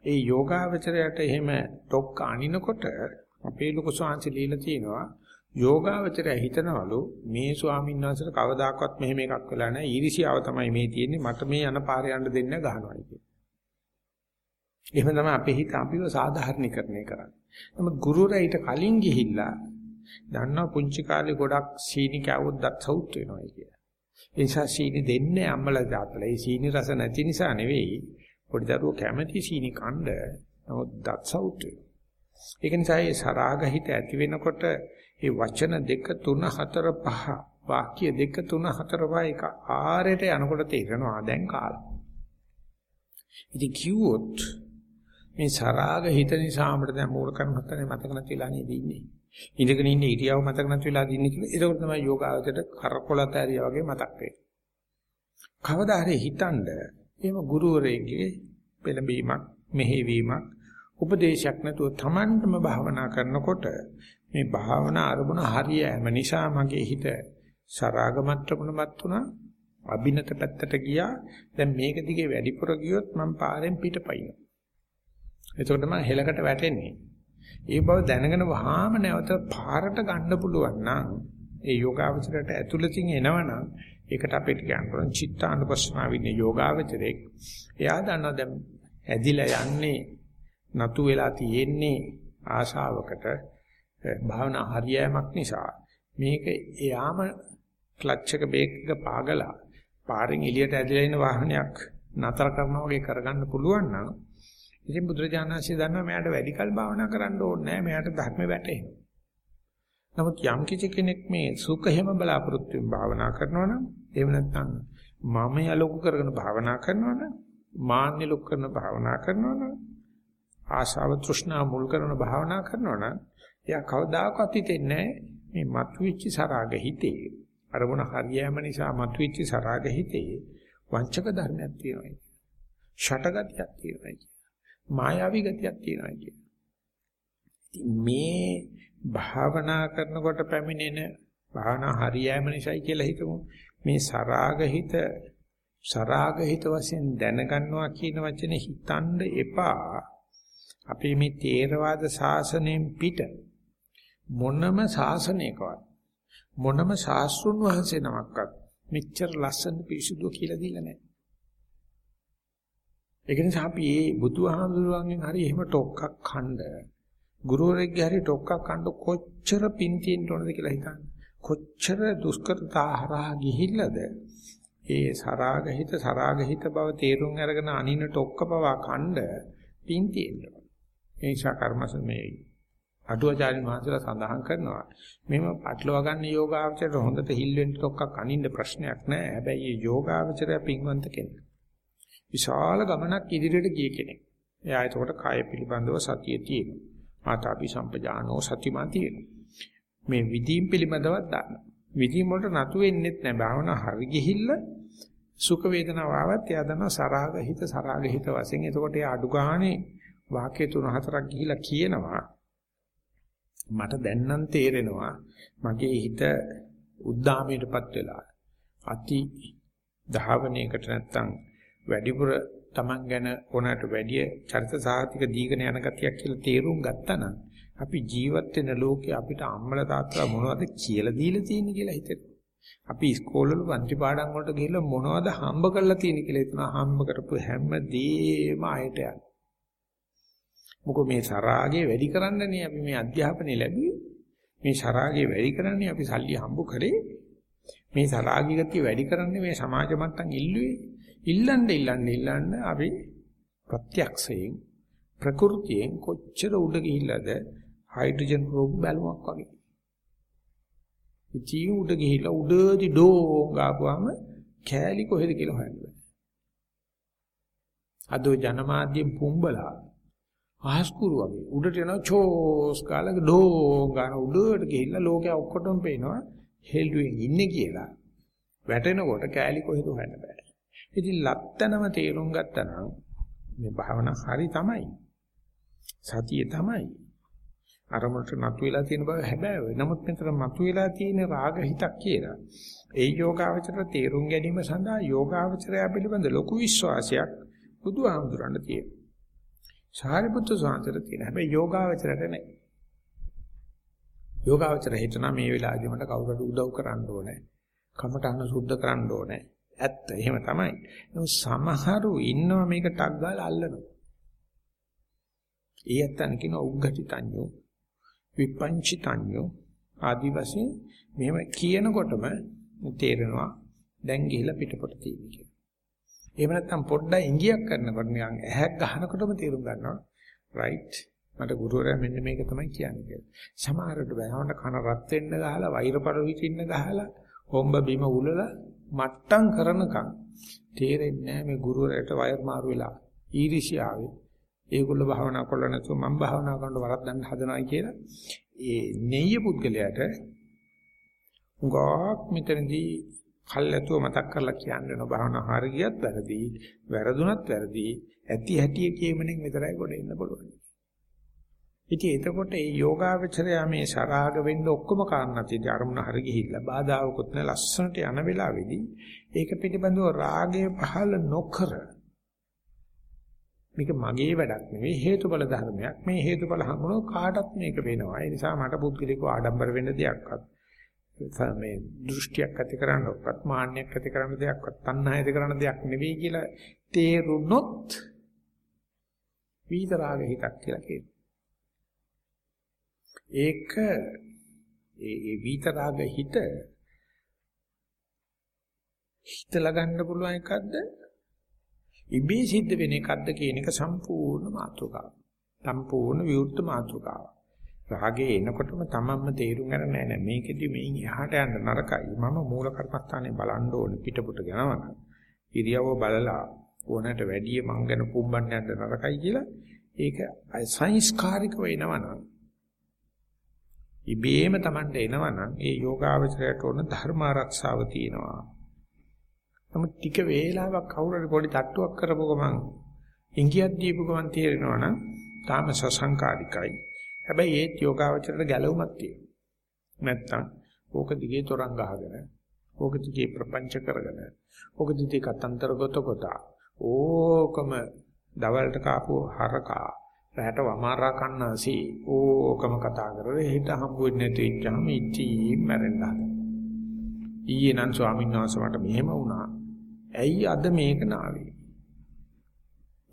[SPEAKER 1] ඒ යෝගාවචරයට එහෙම ටොක්ක අනිනකොට අපේ ලොකු ශාන්ති ලීලා තියෙනවා යෝගාවචරය හිතනවලු මේ ස්වාමීන් වහන්සේට කවදාකවත් මෙහෙම එකක් වෙලා නැහැ ඊර්ෂියාව තමයි මේ තියෙන්නේ මට මේ යන පාරේ යන්න දෙන්න ගහනවායි කිය. එහෙම තමයි අපේ හිත අපිව සාධාරණීකරණය කරන්නේ. නමුත් ගුරුවරයා ඊට කලින් ගිහිල්ලා දන්නවා පුංචි කාලේ ගොඩක් සීනි කෑවොත් දත් සවුත් වෙනවා කියලා. ඒ නිසා සීනි දෙන්නේ අම්මලා දාපලා. ඒ සීනි රස නැති නිසා නෙවෙයි. පොඩි දරුවෝ කැමැති සීනි කණ්ඩ. නමුත් දත් සවුත් වෙනවා. ඒක නිසා මේ සරාගහිත ඇති වෙනකොට මේ වචන දෙක තුන හතර පහ වාක්‍ය දෙක තුන හතර පහ එක ආරයට යනකොට තේරෙනවා දැන් කාලා. ඉතින් කිව්වොත් මේ සරාග හිත නිසා අපිට දැන් මූල කර්මත්තනේ මතක නැතිලා නේද ඉන්නේ. ඉඳගෙන ඉන්න ඉරියව් මතක නැතිලා ඉන්නේ කියලා. ඒක තමයි යෝගාවචරයට කරකොලත ඇරියා වගේ මතක් වෙන්නේ. කවදා හරි හිතනද එහෙම ගුරුවරයෙක්ගේ පෙළඹීමක් මෙහෙවීමක් උපදේශයක් නැතුව Tamanටම භාවනා කරනකොට මේ භාවනා අරමුණ හරියෑම නිසා මගේ හිත සරාග මට්ටමකටපත් වුණා අභිනත පැත්තට ගියා. දැන් මේක දිගේ වැඩිපුර ගියොත් මම පාරෙන් පිටපයින් එතකොට මම හෙලකට වැටෙන්නේ. ඒ බව දැනගෙන වහාම නැවත පාරට ගන්න පුළුවන් නම් ඒ යෝගාවචරයට ඇතුළතින් එනවනම් ඒකට අපිට කියන්න පුළුවන් චිත්තානුපස්සනාවින්නේ යෝගාවචරේ එයා දන්නවා දැන් ඇදිලා යන්නේ නතු වෙලා තියෙන්නේ ආශාවකට භාවනා හරියෑමක් නිසා මේක එයාම ක්ලච් එක බ්‍රේක් එක පාගලා පාරෙන් එළියට ඇදලා ඉන වාහනයක් නතර කරනවා වගේ කරගන්න පුළුවන් නම් ඉතින් බුදුරජාණන්සේ දන්නවා මෙයාට වැඩි කල් භාවනා කරන්න ඕනේ නැහැ මෙයාට ධර්ම වැටෙනවා. නමුත් යම් කිසි කෙනෙක් මේ සුඛයම බලාපොරොත්තු වෙන භාවනා කරනවා නම් එහෙම නැත්නම් මම යලොකු කරගෙන භාවනා කරනවා නම් මාන්‍ය ලොකු කරන භාවනා කරනවා නම් ආශාව තෘෂ්ණා මුල් කරන භාවනා කරනවා නම් එයා කවදාකවත් හිතෙන්නේ මේ මතුවෙච්ච සරාග හිතේ අරමුණ හරියෑම නිසා මතුවෙච්ච සරාග හිතේ වංචක ධර්මයක් තියෙනවා. ෂටගතියක් තියෙනවා. මායාවී ගතියක් තියෙනවා කියන්නේ. මේ භාවනා කරනකොට පැමිණෙන භාවනා හරියෑම නිසායි කියලා හිතමු. මේ සරාගහිත සරාගහිත වශයෙන් දැනගන්නවා කියන වචනේ හිතන්න එපා. අපි මේ තේරවාද ශාසනයෙන් පිට මොනම ශාසනයකවත් මොනම ශාස්ත්‍රුන් වහන්සේ නමක්වත් මෙච්චර ලස්සන පිරිසුදු කියලා දීලා නැහැ. ඒක නිසා අපි මේ බුදුහාමුදුරුවන්ගෙන් හරි එහෙම ටොක්ක්ක් khand ගුරුවරයෙක්ගේ හරි ටොක්ක්ක් khand කොච්චර පින් තියෙන්න ඕනද කියලා හිතන්න. කොච්චර දුෂ්කරතා හරහා ගිහිල්ලාද ඒ සරාගහිත සරාගහිත බව තේරුම් අරගෙන අනින ටොක්ක පවා khand පින් තියෙන්න ඕන. ඒ නිසා කර්මස මේ අටුවාචාරින් වහන්සේලා සඳහන් කරනවා මෙහෙම පටලවා ගන්න යෝගාවචරයට හොඳට හිල් වෙන්න ටොක්කක් අනින්න ප්‍රශ්නයක් නැහැ. හැබැයි මේ යෝගාවචරය පින්වන්ත කෙනෙක්. විශාල ගමනක් ඉදිරියට ගිය කෙනෙක්. එයා එතකොට කාය පිළිබඳව සතිය තියෙනවා. මාතාපි සම්පජානෝ සතිමා තියෙනවා. මේ විදීම් පිළිබඳවත් දාන්න. විදීම් වලට නතු වෙන්නෙත් නැහැ. භාවනා හරි ගිහිල්ලා සුඛ වේදනාව ආවත් එයා දන්නවා සරාග හිත සරාග හිත වශයෙන්. එතකොට එයා අඩු ගානේ වාක්‍ය තුන හතරක් ගිහිලා කියනවා මට දැන් නම් තේරෙනවා මගේ හිත උද්දාමයටපත් වෙලා අති ධාවනයකට නැත්තම් වැඩිපුර Taman ගැන ඕනකට වැඩිය චරිත සාහිතික දීගෙන යන ගතියක් කියලා තේරුම් ගත්තා නම් අපි ජීවත් වෙන ලෝකේ අපිට අම්මලා තාත්තලා මොනවද කියලා දීලා තියෙන්නේ කියලා හිතෙනවා. අපි ඉස්කෝලවල පන්ති පාඩම් වලට ගිහිල්ලා මොනවද හම්බ කරලා තියෙන්නේ කියලා හිතනවා. හම්බ කරපු හැම දේම ආයෙට යන. මොකද මේ සරාගේ වැඩි කරන්නනේ අපි මේ අධ්‍යාපනය ලැබුවේ. මේ සරාගේ වැඩි කරන්නේ අපි සල්ලි හම්බ කරේ. මේ සරාගී ගතිය වැඩි කරන්නේ මේ සමාජ මට්ටම් ඉල්ලුවේ. ඉල්ලන්න ඉල්ලන්න ඉල්ලන්න අපි ප්‍රත්‍යක්ෂයෙන් ප්‍රകൃතියෙන් කොච්චර උඩ ගිහිල්ලාද හයිඩ්‍රජන් රෝග බැලුමක් වගේ. ඉතින් උඩ ගිහිල්ලා උඩදී ඩෝ ගාපුවාම කෑලි කොහෙද කියලා හොයන්න බෑ. අද ජනමාධ්‍යෙන් පුම්බලා ආස්කුරු වගේ උඩට යනවා චෝස් කාලක ඩෝ ගාන උඩට ගිහිල්ලා ලෝකයා ඔක්කොටම පේනවා හෙල්ඩුවෙන් ඉන්නේ කියලා. වැටෙනකොට කෑලි කොහෙද හොයන්න බෑ. ඉතින් ලත්තනම තේරුම් ගත්තා නම් මේ භාවනා හරි තමයි. සතිය තමයි. අරමුණට නතු වෙලා තියෙන බව හැබැයි නමුත් මෙතන මතු වෙලා තියෙන රාග හිතක් කියලා. ඒ යෝගාවචර තේරුම් ගැනීම සඳහා යෝගාවචරය පිළිබඳ ලොකු විශ්වාසයක් බුදුහාමුදුරන්ට තියෙනවා. සාරිපුත්‍ර සාන්තර තියෙන හැබැයි යෝගාවචරයට නැහැ. යෝගාවචර හිතන මේ වෙලාවේදී මට කවුරුහරි උදව් කරන්න ඕනේ. කමටහන සුද්ධ කරන්න ඕනේ. ඇත්ත එහෙම තමයි. නමුත් සමහරු ඉන්නවා මේක ටක් ගාලා අල්ලනවා. ඒ ඇත්තන් කියන උග්ගටිතඤ්ඤෝ විපංචිතඤ්ඤෝ ආදි වශයෙන් මෙහෙම කියනකොටම තේරෙනවා දැන් ගිහිලා පිටපොට තියෙන්නේ කියලා. එහෙම නැත්නම් පොඩ්ඩක් ඉංගියක් කරනකොට නිකන් ඇහැක් ගහනකොටම තේරුම් ගන්නවා. right මට ගුරුවරයා මෙන්න මේක තමයි කියන්නේ කියලා. සමහරවිට බෑවන්ට කන රත් වෙන්න ගහලා වෛරපර විචින්න ගහලා හොම්බ බිම උලලා මට්ටම් කරනකම් තේරෙන්නේ මේ ගුරුවරයාට වෛර මාරු වෙලා ඊර්ෂ්‍යාවේ ඒගොල්ලෝ භාවනා කරලා නැතුව මම භාවනා කරනකොට වරද්දන්න හදනවායි කියලා ඒ නෙయ్య පුද්ගලයාට උගාක් මෙතනදී කල්ැතුව මතක් කරලා කියන්නේ නෝ. භාවනා හරියට වැරදි වැරදුනත් වැරදි ඇති හැටි කියමනින් විතරයි ගොඩ එන්න පුළුවන්. ඉතින් එතකොට මේ යෝගාවචරය මේ සරාග වෙන්න ඔක්කොම කාරණා තියෙදි අරමුණ හරි ගිහිල්ලා බාධාවකුත් නැ ලස්සනට යන වෙලාවේදී ඒක පිටිබඳව රාගය පහළ නොකර මේක මගේ වැඩක් නෙවෙයි හේතුඵල ධර්මයක්. මේ හේතුඵල හමුනෝ කාටත් මේක වෙනවා. ඒ නිසා මට පුද්ගලිකව ආඩම්බර වෙන්න දෙයක්වත් මේ දෘෂ්ටියක් ඇති කරන්නවත් මාන්නයක් ඇති කරන්න දෙයක්වත් තණ්හා ඇති කරන්න දෙයක් නෙවෙයි කියලා තේරුනොත් විතරාග හිතක් කියලා කියනවා ඒක ඒ ඒ විතරාග හිත හිතලා ගන්න පුළුවන් එකක්ද ඉබේ සිද්ධ වෙන එකක්ද කියන එක සම්පූර්ණ මාතෘකාව. සම්පූර්ණ විවෘත මාතෘකාව. රාගේ එනකොටම තමන්ම තේරුම් ගන්න නෑ නෑ මේකෙදි මේන් එහාට යන්න නරකයි. මම මූල කර්මස්ථානේ බලන්න ඕනේ පිටපොට යනවනම්. ඉරියව්ව බලලා ඕනට වැඩිය මං ගැන පුම්බන්න යන්න නරකයි කියලා ඒක සංස්කාරික වෙනවනම් ඉබේම Tamande එනවනම් ඒ යෝගාවචරයට ඕන ධර්ම ආරක්ෂාව තියෙනවා. නමුත් ටික වේලාවක් කවුරු හරි පොඩි තට්ටුවක් කරපුව ගමන් ඉංගියක් දීපු ගමන් තේරෙනවා නම් තාම සසංකාරිකයි. හැබැයි ඒත් යෝගාවචරයට ගැළවුමක් තියෙනවා. නැත්තම් ඕක දිගේ තරංග ගහගෙන ඕක දිගේ ප්‍රපංච කරගෙන ඕක දිගේ කතන්තර ගොත කොට ඕකම දවල්ට කාපු හරකා රැට වමාරා කන්නාසී ඕකම කතා කරලා හිත හම්බ වෙන්නේ නැති වෙච්චාම ඉච්චි මැරෙන්න හදනවා. ඊයේ නම් ස්වාමීන් වහන්සේ මට මෙහෙම වුණා. ඇයි අද මේක නාවේ?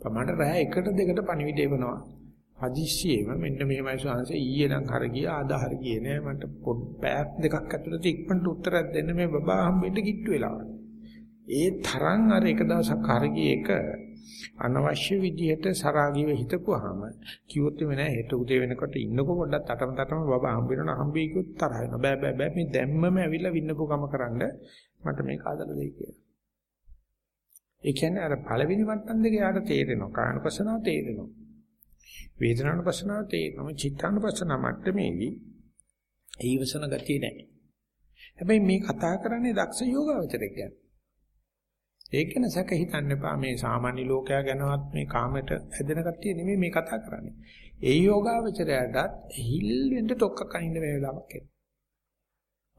[SPEAKER 1] පමණ රෑ එකට දෙකට පණිවිඩ එවනවා. හදිස්සියෙම මෙන්න මෙහෙමයි ස්වාමීන් ඊයේ නම් හර ගියා අද හර ගියේ නෑ මට පොඩ් පැයක් දෙකක් ඇතුළත ඉක්මනට උත්තරයක් දෙන්න මේ බබා හම්බෙන්න කිට්ටු වෙලා. ඒ තරම් අර එක දවසක් හර ගියේ එක අනවශ්‍ය විදිහට සරාගීව හිතපුවාම කිව්වොත් එමේ නෑ හෙට උදේ වෙනකොට ඉන්නකො පොඩ්ඩක් තටම තටම බබා හම්බ වෙනවා හම්බෙයි කිව්වොත් තරහ වෙනවා බෑ බෑ බෑ මේ දැම්මම ඇවිල්ලා වින්නපු කම කරන්න මට මේක ආදලා දෙයි කියලා. ඒ කියන්නේ අර පළවෙනි මට්ටම් දෙක යාට තේරෙනවා කායනුපසනාව තේරෙනවා. වේදනානුපසනාව තේරෙනවා චිත්තානුපසනාව මට්ටමේදී ඊවසන ගතිය නෑ. හැබැයි මේ කතා කරන්නේ දක්ෂ යෝගාවචරයක් කියන්නේ. ඒක ගැන සැක හිතන්න එපා මේ සාමාන්‍ය ලෝකයා ගැනවත් මේ කාමයට හැදෙන කට්ටිය නෙමෙයි මේ කතා කරන්නේ. ඒ යෝගාවචරයටත් හිල් වෙන්න තොක්ක කනින්න මේ වෙලාවක් එනවා.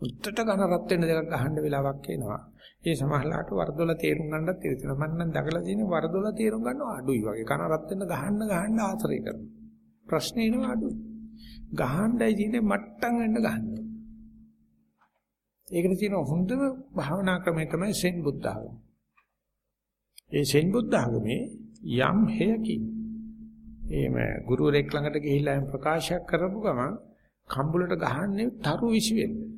[SPEAKER 1] උත්තට ඝන රත් වෙන දෙකක් ගහන්න වෙලාවක් එනවා. ඒ සමහරලාට වරදොල තේරුම් ගන්නත් ඉතිරිනවා. මම නම් දකලා තියෙන වරදොල තේරුම් ගන්නව අඩුයි වගේ. ඝන රත් වෙන ගහන්න ගහන්න ආශ්‍රය කරනවා. ප්‍රශ්නේ එනවා අඩුයි. ගහන්නයි තියෙන්නේ මට්ටම් වෙන්න ගහන්න. ඒකට තියෙන හොඳම භාවනා ක්‍රමය තමයි සෙන් බුද්ධාගම. ඒ සෙන් බුද්ධ ආගමේ යම් හේයකින් එහෙම ගුරුවරයෙක් ළඟට ගිහිල්ලා එම් ප්‍රකාශයක් කරපු ගමන් කම්බුලට ගහන්නේ තරු විසි වෙන්නේ.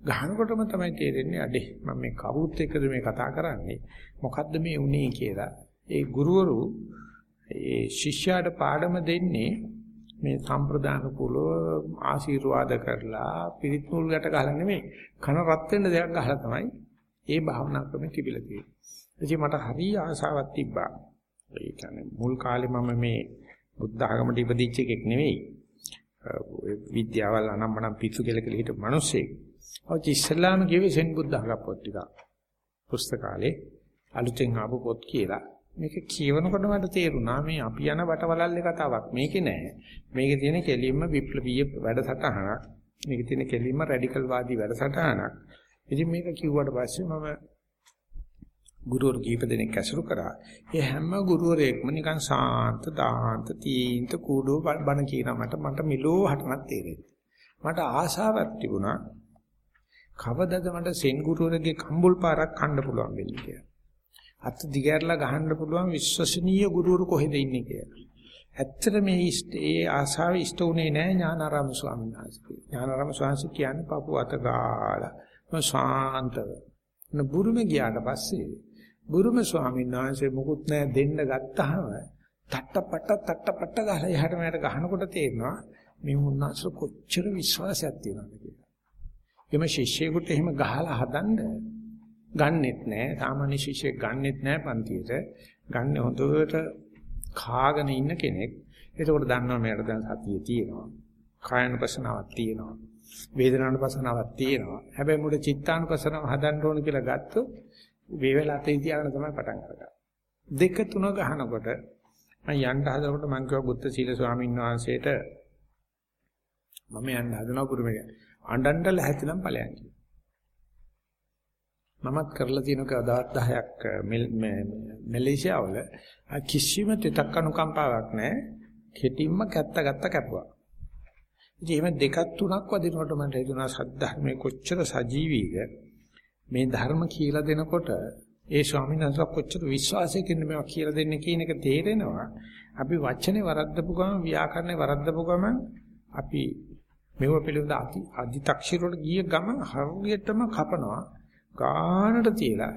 [SPEAKER 1] ගහනකොටම තමයි තේරෙන්නේ අඩේ මම මේ කවුරුත් එක්කද මේ කතා කරන්නේ මොකද්ද මේ උනේ කියලා. ඒ ගුරුවරු ඒ ශිෂ්‍යයාට පාඩම දෙන්නේ මේ සම්ප්‍රදාන කුලව ආශිර්වාද කරලා පිරිත් නූල් ගැට ගහලා නෙමෙයි කන රත් වෙන්න දෙයක් ගහලා තමයි ඒ භාවනා ක්‍රමෙ තිබිලා තියෙන්නේ. ඉතින් මට හරි ආසාවක් තිබ්බා. ඒ කියන්නේ මුල් කාලේ මම මේ බුද්ධ ආගමට ඉපදිච්ච එකෙක් නෙවෙයි. විද්‍යාවල් අනම්මනම් පිස්සු කෙල කෙල හිටපු මිනිස්සෙක්. ඔය ඉස්ලාම කියවේ සෙන් බුද්ධ ආගම පොත් ටික. පුස්තකාලේ අලුතෙන් ආපු පොත් කියලා. මේක කියවනකොට මට තේරුණා මේ අපි යන වටවලල්ලේ කතාවක් මේකේ නෑ. මේකේ තියෙන කෙලින්ම විප්ලවීය වැඩසටහනක්. මේකේ තියෙන කෙලින්ම රැඩිකල් වාදී වැඩසටහනක්. ඉතින් මේක කිව්වට පස්සේ මම ගුරුවරු කීප දෙනෙක් ඇසුරු කරා. ඒ හැම ගුරුවරයෙක්ම නිකන් සාන්ත දාන්ත තීන්ත කූඩෝ බණ කියනවා මට මට මිලෝ හටනක් තේරෙන්නේ. මට ආසාවක් තිබුණා. කවදද මට සෙන් ගුරුවරගේ කම්බුල් පාරක් කන්න පුළුවන් වෙන්නේ කියලා. අත් දිගහැරලා ගහන්න පුළුවන් විශ්වසනීය ගුරුවරු කොහෙද ඉන්නේ කියලා. ඇත්තට මේ ඒ ආසාව ඉෂ්ට උනේ නැහැ ඥානාරාම ස්වාමීන් වහන්සේ. ඥානාරාම ස්වාමීන් කියන්නේ පපුව අත ගාලා ශාන්තව. බුරුමේ ගියාට පස්සේ බුරුම ස්වාමීන් වහන්සේ මුකුත් නැහැ දෙන්න ගත්තාම තට්ටපට්ට තට්ටපට්ට ගහලා එහාට මෙහාට ගහනකොට තේරෙනවා මේ උන්වහන්සේ කොච්චර විශ්වාසයක් තියනවද කියලා. එම ශිෂ්‍යයෙකුට එහෙම ගහලා හදන්න ගන්නෙත් නැහැ. සාමාන්‍ය ශිෂ්‍යෙක් ගන්නෙත් නැහැ පන්තියට. ගන්න හොඳට කාගෙන ඉන්න කෙනෙක්. එතකොට දන්නවා මෙයාට දැන් සතිය තියෙනවා. කායනුපසනාවක් තියෙනවා. වේදනානුපසනාවක් තියෙනවා. හැබැයි මුල චිත්තානුපසනාව හදන්න ඕන කියලා ගත්තොත් වේවල අතේ තියාගෙන තමයි පටන් අරගන්නේ. දෙක තුන ගහනකොට මම යන්න හදනකොට මම කිව්වා බුද්ධ සීල ස්වාමීන් වහන්සේට මම යන්න හදනවා පුරුමෙක. අඬන්න ලැහැතිනම් ඵලයන් කිව්වා. මමත් කරලා තියෙනක අදාත් 10ක් මැලේසියාවල කිසිම තෙතක් අනුකම්පාවක් නැහැ. කෙටින්ම කැත්ත ගත්ත කැපුවා. ඉතින් එහෙම දෙකක් තුනක් වදිනකොට මට හිතුණා සද්ධර්මයේ කොච්චර සජීවීද මේ ධර්ම කියලා දෙනකොට ඒ ස්වාමීන් වහන්සේ කොච්චර විශ්වාසයකින් මේවා කියලා දෙන්නේ කියන එක තේරෙනවා. අපි වචනේ වරද්දපු ගමන් ව්‍යාකරණේ වරද්දපු ගමන් අපි මෙව පිළිබඳ අති අධිතක්ෂිරවල ගිය ගමන් හරියටම කපනවා. ගානට තියලා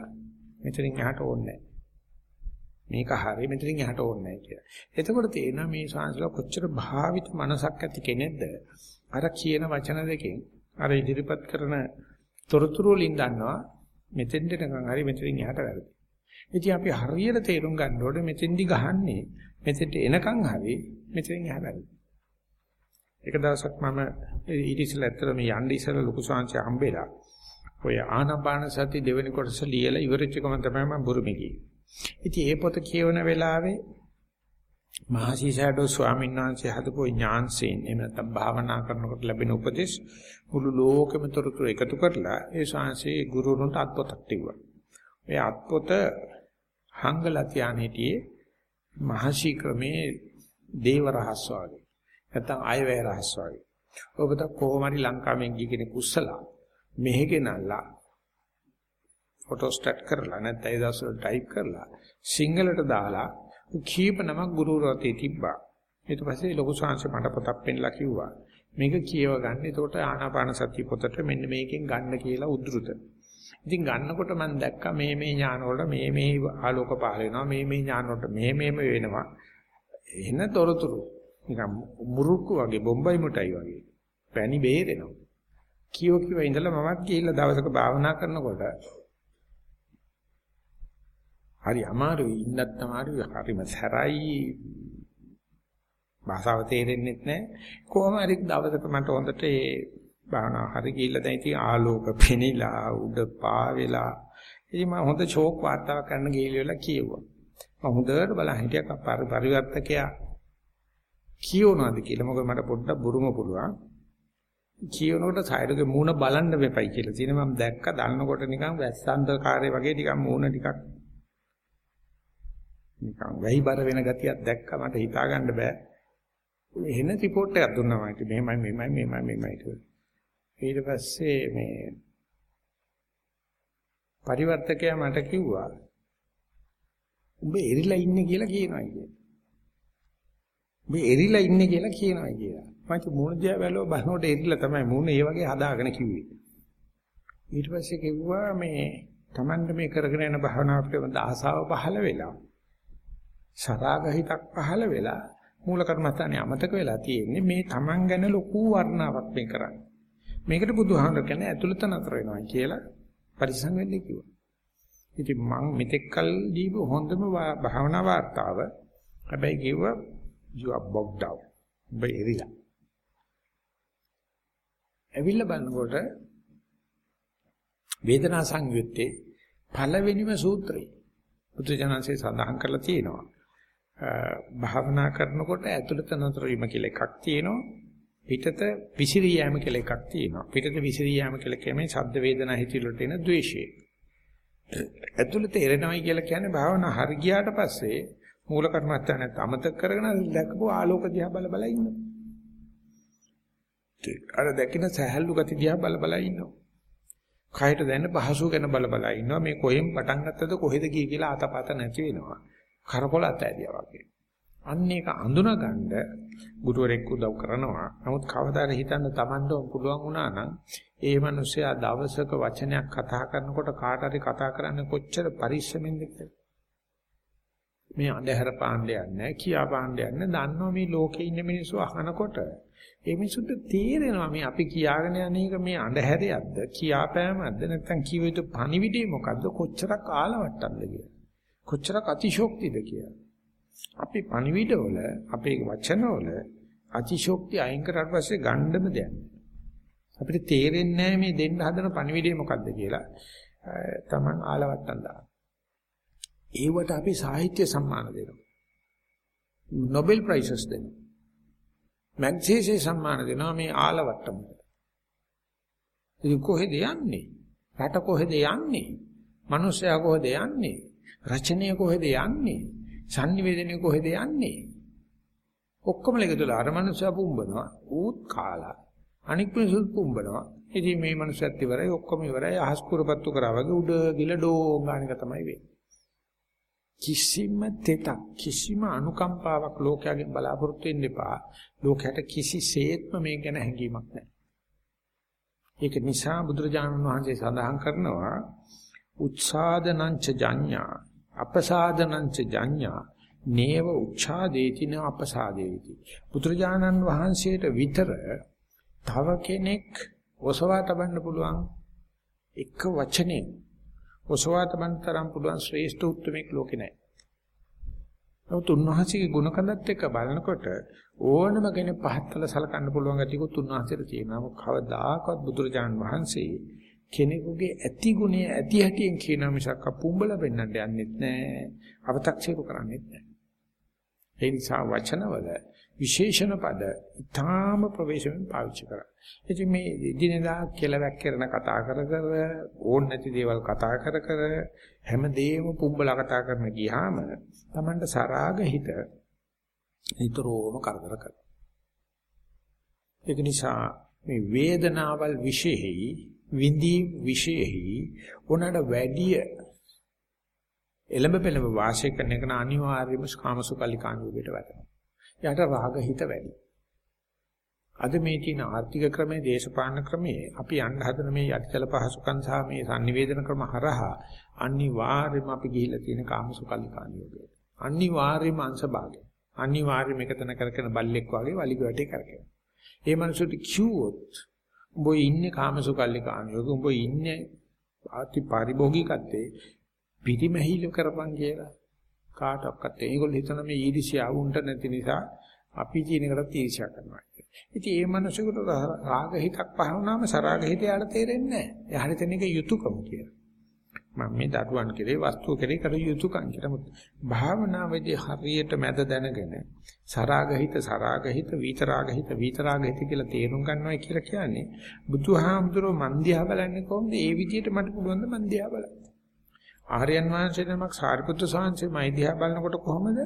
[SPEAKER 1] මෙතනින් එහාට ඕනේ මේක හරිය මෙතනින් එහාට ඕනේ නැහැ කියලා. එතකොට තේරෙනවා මේ ශාන්සල කොච්චර භාවිත මනසක් ඇති කෙනෙක්ද අර කියන වචන දෙකෙන් අර ඉදිරිපත් කරන තොරතුරු වලින් දන්නවා මෙතෙන්ට නිකන් හරි මෙතනින් එහාට වැරදි. ඉතින් අපි හරියට තේරුම් ගන්න ඕනේ මෙතෙන්දි ගහන්නේ මෙතෙන්ට එනකන් හරි මෙතනින් එහාට වැරදි. එක දවසක් මම ඊට ඉස්සෙල්ලා ඇත්තට මේ යන්න ඉස්සෙල්ලා ලොකු ශාංශය හම්බෙලා ඔය ආනාපාන සති දෙවෙනි කොටස ලියලා ඉවරච්ච ගමන් තමයි මම බුරුමේ ගියේ. ඉතින් ඒ පොත කියවන වෙලාවේ මහසීසඩෝ ස්වාමීන් වහන්සේ හදපු ඥාන්සෙන් එහෙම නැත්නම් භාවනා කරනකොට ලැබෙන උපදෙස් මුළු ලෝකෙම තොරතුරු එකතු කරලා ඒ ශාන්සේ ගුරුවරුන්ට අත්පොතක් තිබුණා. ඒ අත්පොත හංගලා තියාන හිටියේ මහසී ක්‍රමේ දේව රහස් වගේ. නැත්නම් අයවැය රහස් වගේ. ඔබට කොහොම හරි ලංකාවෙන් ගිය කෙනෙක් උස්සලා මෙහෙ ගෙනල්ලා ෆොටෝස්ටැට් කරලා නැත්නම් ඒ දවස්වල ටයිප් කරලා සිංහලට දාලා කීප නමක් ගුරු රතේ තිබ්බා. ඊට පස්සේ ලොකු ශාංශ මට පොතක් පෙන්නලා කිව්වා. මේක කියව ගන්න. එතකොට ආනාපාන සති පොතට මෙන්න මේකෙන් ගන්න කියලා උද්දෘත. ඉතින් ගන්නකොට මම දැක්කා මේ මේ ඥාන වලට මේ මේ ආලෝක පහල වෙනවා. මේ මේ ඥාන වලට මේ මේම වෙනවා. එන තොරතුරු නිකන් මුරුක්කු වගේ බොම්බයි මුටයි වගේ. පැණි බේරෙනවා. කියෝ කියව ඉඳලා මමත් ගිහිල්ලා දවසක භාවනා කරනකොට හරි අමාරුයි. ඉන්නත් අමාරුයි. හරිම සැරයි. භාෂාව තේරෙන්නේ නැහැ කොහොම හරි දවසක මට හොඳට ඒ භාවනා හරි ගිහිල්ලා දැන් ඉතින් ආලෝක පෙනිලා උඩ පාවෙලා. ඉතින් මම හොඳ ෂෝක් වාර්තාවක් කරන්න ගිහිල්ලා කියෙව්වා. මම හොඳට බලන් හිටියා. පරිවර්තකයා. කියවනවාද කියලා. මොකද මට පොඩ්ඩක් බුරුම පුළුවන්. කියනකොට සයිඩගේ මූණ බලන්න වෙපයි කියලා. තියෙනවා මම දැක්ක දන්නකොට නිකන් වැස්සන්දකාරය වගේ නිකන් මූණ ටිකක් නිකන් වෙයිබර වෙන ගතියක් දැක්ක මට හිතා ගන්න බෑ. එහෙන report එකක් දුන්නා මට. මෙහෙමයි මෙහෙමයි මෙහෙමයි මෙහෙමයි කියලා. ඊට පස්සේ මේ පරිවර්තකයා මට කිව්වා උඹ එරිලා ඉන්නේ කියලා කියනවා කියන්නේ මේ එරිලා ඉන්නේ කියලා කියනවා කියලා. මම මූණ දිහා බැලුවා බලනකොට එරිලා තමයි මූණ ඒ වගේ හදාගෙන කිව්වේ. ඊට පස්සේ කිව්වා මේ Tamand මේ කරගෙන යන භාවනාව පිළිබඳ ආසාව පහළ වෙලා සරාග හිතක් පහළ වෙලා මූල කර්මස්ථානේ අමතක වෙලා තියෙන්නේ මේ Taman ගැන ලොකු වර්ණාවක් මේ කරන්නේ. මේකට බුදුහාමර කියන්නේ ඇතුළත නතර වෙනවා කියලා පරිසං වෙන්නේ කිව්වා. ඉතින් මම මෙතෙක්කල් දීපු හොඳම භාවනා වාර්තාව හැබැයි කිව්වා you are bogged down. බෙරිලා. ඇවිල්ලා බලනකොට වේදනා සංයුත්තේ පළවෙනිම සූත්‍රය බුදුජානන්සේ සඳහන් කරලා තියෙනවා. භාවනා කරනකොට ඇතුළත නතර වීම කියලා එකක් තියෙනවා. පිටත විසිරී යෑම කියලා එකක් තියෙනවා. පිටත විසිරී යෑම කියලා කියන්නේ ශබ්ද වේදනා හිතිලට එන ද්වේෂය. ඇතුළත එරෙනවයි කියලා කියන්නේ භාවනා හරි ගියාට පස්සේ මූල කර්මස්ථානත් අමතක කරගෙන දැක්කපු ආලෝක දිහා බල බල ඉන්නවා. අර දැකින සහැල්ලු ගති දිහා බල බල ඉන්නවා. කයට දැනෙන පහසු ගැන බල බල ඉන්නවා. මේ කොහෙන් පටන් ගත්තද කොහෙද ගියේ කියලා අතපත නැති වෙනවා. කරකොල අතෑරියා වගේ. අන්න ඒක අඳුනගන්න ගුරුවරෙක් උදව් කරනවා. නමුත් කවදාද හිතන්න Tamando පුළුවන් වුණා නම් ඒ මිනිස්සයා දවසක වචනයක් කතා කරනකොට කාට හරි කතා කරන්න කොච්චර පරිස්සමෙන්ද කියලා. මේ අඳුර පාණ්ඩයක් නැහැ, කියා පාණ්ඩයක් නැහැ. දන්නවා මේ ලෝකේ ඉන්න මිනිස්සු අහනකොට ඒ මිනිසුන්ට තේරෙනවා මේ අපි කියාගෙන යන එක මේ අඳුරයක්ද, කියාපෑමක්ද නැත්නම් කිව යුතු පණිවිඩය මොකද්ද, කොච්චරක් ආලවට්ටක්ද කියලා. කොච්චරක් අතිශෝක්තිද කියලා. අපි පණිවිඩවල අපේ වචනවල අතිශෝක්ති අයින් කරාට පස්සේ ගණ්ඩම දෙයක්. අපිට තේරෙන්නේ නැහැ මේ දෙන්න හදන පණිවිඩය මොකද්ද කියලා. Taman ආලවට්ටම් දාන. ඒවට අපි සාහිත්‍ය සම්මාන දෙනවා. නොබෙල් ප්‍රයිසස් දෙනවා. මැග්සීසේ සම්මාන දෙනවා මේ ආලවට්ටමට. ඉතින් කොහෙද යන්නේ? රට කොහෙද යන්නේ? මිනිස්සයා කොහෙද යන්නේ? රචනය කොහෙද යන්නේ? sannivedanaye කොහෙද යන්නේ? ඔක්කොම එකතුලා අර මනුස්සයා පුම්බනවා ඌත් කාලා. අනික් මිනිස්සුත් පුම්බනවා. ඉතින් මේ මනුස්සයත් ඉවරයි ඔක්කොම ඉවරයි අහස් කුරපත්තු කරා වගේ උඩ ගිල ඩෝං ගාන එක තමයි වෙන්නේ. කිසිම තෙතක් කිසිම අනුකම්පාවක් ලෝකයෙන් බලාපොරොත්තු වෙන්න එපා. ලෝකයට කිසිසේත්ම මේ ගැන හැඟීමක් නැහැ. ඒක නිසා බුදුරජාණන් වහන්සේ සඳහන් කරනවා උත්සාදනංච ජඤ්ඤා අපසාදනංච ජඤ්ඤා නේව උච්ඡාදේති න අපසාදේති පුත්‍රජානන් වහන්සේට විතර තව කෙනෙක් ඔසවා තබන්න පුළුවන් එක වචනේ ඔසවා තබන්න තරම් පුළුවන් ශ්‍රේෂ්ඨ උත්මෙක් ලෝකේ නැහැ. නමුත් උන්වහන්සේගේ ගුණකඳත් එක්ක බලනකොට ඕනම කෙනෙක් පහත්තල සලකන්න පුළුවන් ගතියකුත් උන්වහන්සේට තියෙනවා. මොකද කවදාකවත් බුදුරජාණන් වහන්සේ කෙනෙකුගේ ඇති ගුණය ඇති හැටියෙන් කියන මිසක් අපුඹල වෙන්නට යන්නෙත් නැහැ. අව탁සිරු කරන්නෙත් නැහැ. ඒ නිසා වචනවල විශේෂණ පද ඊටාම ප්‍රවේශයෙන් පාවිච්චි කරා. ඉතින් මේ දිනදා කෙලවැක් කරන කතා කර කර ඕන් නැති දේවල් කතා කර කර හැමදේම පුඹලා කතා කරන ගියාම Tamanට සරාග හිත නිතරම කරදර කරනවා. ඒක නිසා මේ වේදනාවල් විශේෂයි විඳී විශේෂයි උනට වැඩිය එළඹ පෙළඹ වාසය කරන එක අනිවාර්යයෙන්ම කාමසුකල්ලිකාණුවකට වැටෙනවා. යාට රාග හිත වැඩි. අද මේ තියෙන ආර්ථික ක්‍රමයේ දේශපාලන ක්‍රමයේ අපි යන්න හදන මේ යටිතල පහසුකම් සහ මේ sannivedana ක්‍රම හරහා අනිවාර්යයෙන්ම අපි ගිහිලා තියෙන කාමසුකල්ලිකාණුවකට. අනිවාර්යයෙන්ම අංශභාගය. අනිවාර්යයෙන්ම එකතන කරගෙන බල්ලෙක් වගේ වලිග වැටේ කරගෙන. ඒ මනසට කිව්වොත් උඹ ඉන්නේ කාමසුකල්ලික ආනියෝග උඹ ඉන්නේ ආති පරිභෝගිකත්වයේ පිටිමැහිල කරපන් කියලා කාටවත් ඒගොල්ලෝ හිතන මේ ඊර්ෂ්‍යාව උන්ට නැති නිසා අපි කියන එකට ඊර්ෂ්‍යා කරනවා. ඉතින් ඒ මනසකට රාග හිතක් පහවුනාම සරාග හිත යාට තේරෙන්නේ නැහැ. එයාට තේරෙන එක යුතුයකම කියලා. මම මේ දරුවන් කෙරේ වස්තුව කෙරේ කර යුතුයකම් කියලා. නමුත් භාවනාවේදී හරියට මැද දැනගෙන සරාගහිත සරාගහිත විතරාගහිත විතරාගහිත කියලා තේරුම් ගන්නවා කියලා කියන්නේ බුදුහාමුදුරුවෝ මන්දියා බලන්නේ කොහොමද? ඒ විදිහට මට පුළුවන් ද මන්දියා බලන්න. ආර්යයන් වහන්සේ නමක් සාරිපුත්‍ර සාංශේ මයිදියා බලනකොට කොහොමද?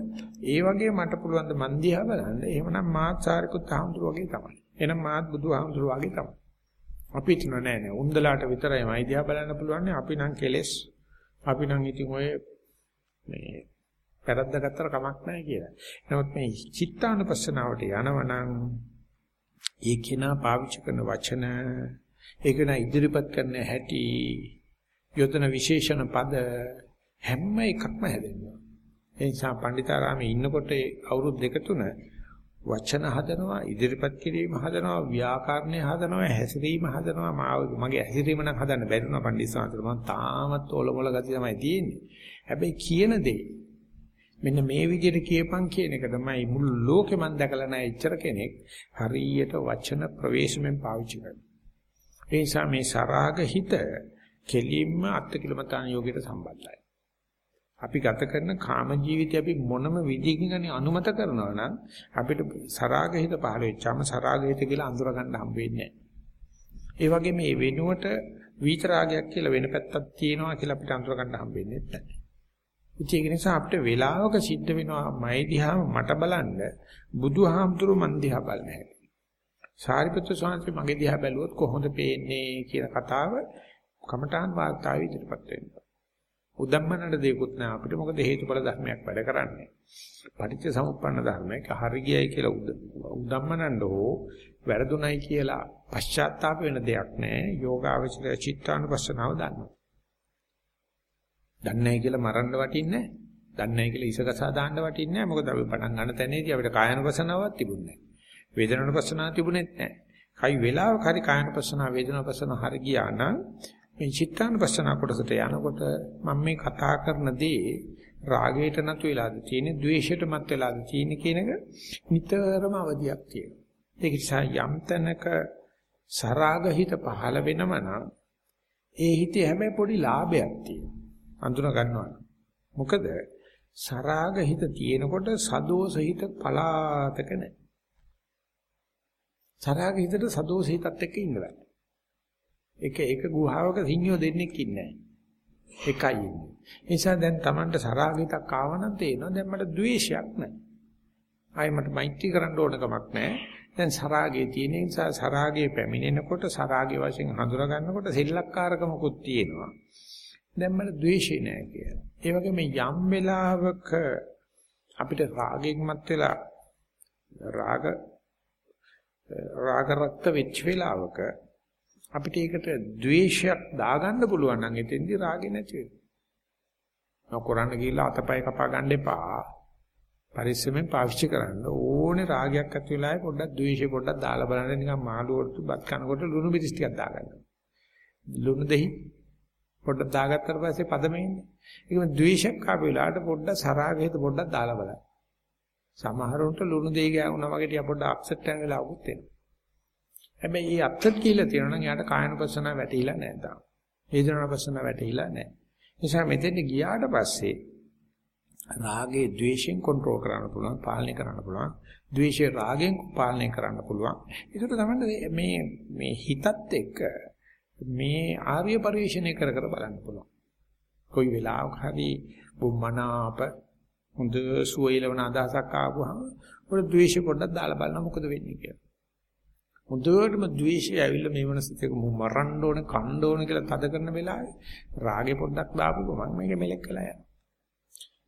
[SPEAKER 1] ඒ වගේ මට පුළුවන් ද මන්දියා බලන්න. එහෙමනම් මාත් සාරිපුත්‍ර හාමුදුරුවෝ වගේ තමයි. එහෙනම් මාත් බුදුහාමුදුරුවෝ වගේ තමයි. අපි හිතන නෑ නෑ උන්දලාට විතරයි මයිදියා බලන්න පුළුවන් අපි නම් කෙලස් අපි නම් ඉතින් ඔය මේ වැරද්ද ගත්තට කමක් නැහැ කියලා. නමුත් මේ චිත්තානුපස්සනාවට යනවනම් ඒ කෙනා පාවිච්චි කරන වචන ඒක නා ඉදිරිපත් කරන හැටි යොදන විශේෂණ පද හැම එකක්ම හැදෙනවා. ඒ නිසා පණ්ඩිතාරාමේ ඉන්නකොට අවුරුදු දෙක තුන වචන හදනවා ඉදිරිපත් කිරීම හදනවා ව්‍යාකරණය හදනවා හැසිරීම හදනවා. මගේ හැසිරීම නම් හදන්න බැරි වුණා පණ්ඩිත සාන්තර. මම තාමත් ඔලොමොල ගතිය තමයි තියෙන්නේ. හැබැයි කියන දේ මෙන්න මේ විදිහට කියපන් කියන එක තමයි මුළු ලෝකෙම දැකලා නැහැ එච්චර කෙනෙක් හරියට වචන ප්‍රවේශමෙන් පාවිච්චි කරනවා. ඒ නිසා මේ සරාග හිත කෙලින්ම අත්කිලමතාන යෝගයට සම්බන්ධයි අපි ගත කරන කාම ජීවිතය අපි මොනම විදිහකින් ගනි අනුමත කරනවා නම් අපිට සරාගහිත පහළ වෙච්චාම සරාගහිත කියලා අඳුර ගන්න හම්බ වෙන්නේ ඒ වගේ මේ වෙනුවට විතරාගයක් කියලා වෙන පැත්තක් තියෙනවා කියලා අපිට අඳුර ගන්න හම්බ වෙන්නේ නැහැ. ඒක නිසා අපිට වෙලාවක සිද්ධ වෙනවා මයි දිහා මට බලන්න බුදුහාමුදුරු මන් දිහා බලන්න හැටි. සාරිපුත්‍ර ස්වාමීන් මගේ දිහා බැලුවොත් කොහොමද පේන්නේ කියන කතාව කමඨාන් වාර්තාවේ ඉදිරිපත් වෙනවා. උදම්මනට දෙයක්වත් නෑ අපිට මොකද හේතුඵල ධර්මයක් වැඩ කරන්නේ. පටිච්ච සමුප්පන්න ධර්මයක හරි ගියයි කියලා උදම්මනන්න හෝ වැරදුණයි කියලා පශ්චාත්තාප වෙන දෙයක් නෑ. යෝගාවචර චිත්තානුපස්සනාව දන්නවා. දන්නේ නැහැ කියලා මරන්න වටින්නේ නැහැ. දන්නේ නැහැ කියලා ඉසකසා දාන්න වටින්නේ නැහැ. මොකද අපි පටන් ගන්න තැනේදී අපිට කායනුපස්සනාවක් තිබුණේ නැහැ. වේදනානුපස්සනාවක් තිබුණෙත් නැහැ. කයි වෙලාවක හරි කායනුපස්සනාව වේදනානුපස්සනාව හරි ගියා නම් මේ චිත්තානුපස්සනා කොටසට යනකොට මම මේ කතා කරන දේ රාගයට නතු වෙලාද තියෙන්නේ ද්වේෂයට මත් වෙලාද තියෙන්නේ කියන එක නිතරම අවදියක් තියෙනවා. ඒක නිසා යම් තැනක සරාගහිත පහළ වෙනම නම් ඒ හිතේ හැබැයි පොඩි ලාභයක් තියෙනවා. අඳුන ගන්නවා. මොකද සරාගහිත තියෙනකොට සදෝසහිත පලාතක නැහැ. සරාගහිතට සදෝසහිතත් එක්ක ඉන්නවා. එක එක ගුහාවක සිංහයෝ දෙන්නෙක් ඉන්නේ එකයි ඉන්නේ. ඒ නිසා දැන් Tamanට සරාගිතක් ආවනම් තේනවා දැන් මට ද්වේෂයක් නැහැ. ආයි මට මෛත්‍රී කරන්න ඕන කමක් නැහැ. දැන් සරාගේ තියෙන නිසා සරාගේ පැමිණෙනකොට සරාගේ වශයෙන් හඳුනා ගන්නකොට සෙල්ලක්කාරකමකුත් තියෙනවා. දැන් මට ද්වේෂේ නැහැ කියලා. ඒ වගේම යම් වෙලාවක අපිට රාගෙන් මත් වෙලා රාග රාග රක්ත වෙච්ච වෙලාවක අපිට ඒකට ද්වේෂයක් දාගන්න පුළුවන් නම් එතෙන්දී රාගෙ නැති වෙනවා. නොකරන්න ගිහිල්ලා අතපය කපා ගන්න එපා. පරිස්සමෙන් පාවිච්චි කරන්න ඕනේ රාගයක් ඇති වෙලාවේ පොඩ්ඩක් ද්වේෂය පොඩ්ඩක් දාලා බලන්න නිකන් මාළුවට බත් කනකොට ලුණු මිරිස් ටිකක් දාගන්න. ලුණු දෙහි පොඩ්ඩක් දාගත්තට පස්සේ පදම ඉන්නේ. ඒකම ද්වේෂයක් ආපු වෙලාවට පොඩ්ඩක් සරාගෙහිත පොඩ්ඩක් දාලා බලන්න. සමහරවන්ට ලුණු දෙහි ගෑවුනා වගේ ටික පොඩ්ඩක් අප්සෙට් වෙන වෙලාවකුත් එනවා. හැබැයි මේ අත්‍යත් කියලා තියෙනවා නම් යාට කායනුපස්සන වැටිලා නැහැ තාම. වේදනානුපස්සන වැටිලා නැහැ. නිසා මෙතෙන්ට ගියාට පස්සේ රාගේ ද්වේෂයෙන් කන්ට්‍රෝල් කරන්න පුළුවන්, පාලනය කරන්න පුළුවන්. ද්වේෂය රාගෙන් පාලනය කරන්න පුළුවන්. ඒකට තමයි මේ මේ හිතත් එක්ක මේ ආර්ය පරිශ්‍රණය කර කර බලන්න පුළුවන්. කොයි වෙලාවක හරි බුම්මනාප හොඳ සුවයලවන අදහසක් ආවම පොඩ ද්වේෂය පොඩ්ඩක් දාලා බලන්න මොකද වෙන්නේ කියලා. හොඳටම ද්වේෂය ඇවිල්ලා මේ මනසත් එක මරන්න ඕන කන්න ඕන කියලා තද කරන වෙලාවේ රාගේ පොඩ්ඩක් දාපු ගමන් මේක මෙලෙක් කළා යනවා.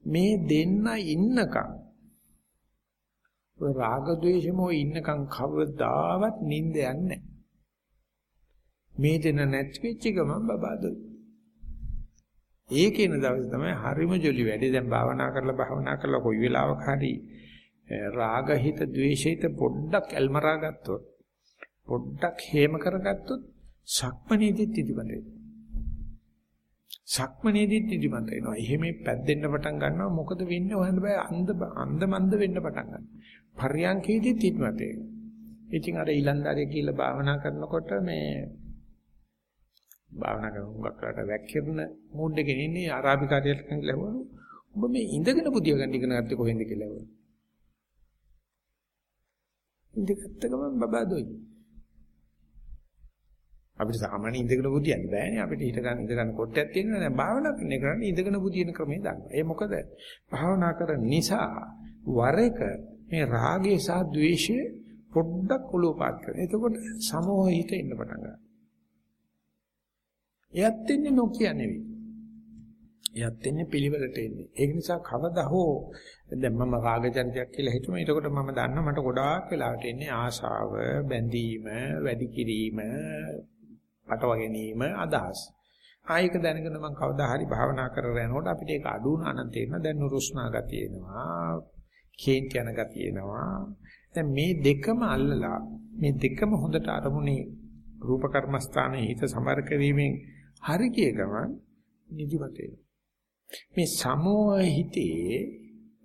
[SPEAKER 1] මේ දෙන්න ඉන්නකම් ඔය රාග ද්වේෂමෝ ඉන්නකම් කවදාවත් නිින්ද යන්නේ මේ දෙන්න නැති වෙච්ච ගමන් බබාදොයි. ඒකේන දවසේ තමයි හරිම ජොලි වැඩි දැන් භාවනා කරලා භාවනා කරලා කොයි වෙලාවක හරි රාගහිත ද්වේෂහිත පොඩ්ඩක් ඇල්මරා ගත්තොත් පොඩ්ඩක් හේම කරගත්තොත් සක්මනේදිත් ඉදිමත වෙනවා. සක්මනේදිත් ඉදිමත වෙනවා. එහෙම පැද්දෙන්න පටන් ගන්නවා මොකද වෙන්නේ හොයන්න බෑ අන්ධ අන්ධ මන්ද වෙන්න පටන් ගන්නවා. පර්යංකේදිත් ඉදිමත වෙනවා. ඉතින් අර ඊලන්දාරිය කියලා භාවනා කරනකොට මේ භාවනා කරන උගක්ලට වැක්කිරන මූඩ් එකේ ඉන්නේ ආරාබිකාරියට කියලා ඔබ මේ ඉඳගෙන පුදිය ගන්න ඉගෙන ගත්තේ කොහෙන්ද කියලා ඇහුවා. ඉඳගත්ත ගමන් බබා දොයි. අපිට සාමාන්‍ය ඉඳගෙන බුදියන්න බෑනේ. අපිට හිට ගන්න ඉඳ ගන්න කොටයක් තියෙනවා. දැන් භාවනා කරන එක කරන්නේ ඉඳගෙන බුදියන ක්‍රමය දන්නවා. ඒ මොකද? භාවනා කරන නිසා වර එක මේ රාගය සහ ద్వේෂය පොඩ්ඩක් ඔලුවපාත් කරනවා. එතකොට සමෝහිත ඉන්න පටන් ගන්නවා. එයත් ඉන්නේ නොකිය නෙවෙයි. එයත් එන්නේ පිළිවෙලට එන්නේ. ඒක නිසා කවදා හෝ දැන් මම රාග චරිතයක් කියලා හිතුම එතකොට මම දන්නවා මට ගොඩාක් වෙලාවට එන්නේ ආශාව, බැඳීම, වැඩි කිරීම, පටව ගැනීම, අදහස්. ආයක දැනගෙන මම කවදා හරි භාවනා කරගෙන යනකොට අපිට ඒක අඩු වුණා නම් තේරෙනවා දැන් නුරුස්නා ගතිය එනවා, කේන්ති යන ගතිය එනවා. දැන් මේ දෙකම අල්ලලා මේ දෙකම හොඳට අරමුණේ රූප කර්මස්ථානයේ හිත සමර කිරීමෙන් හරි කිය ගමන් නිදිමත එනවා. මේ සමෝහ හිතේ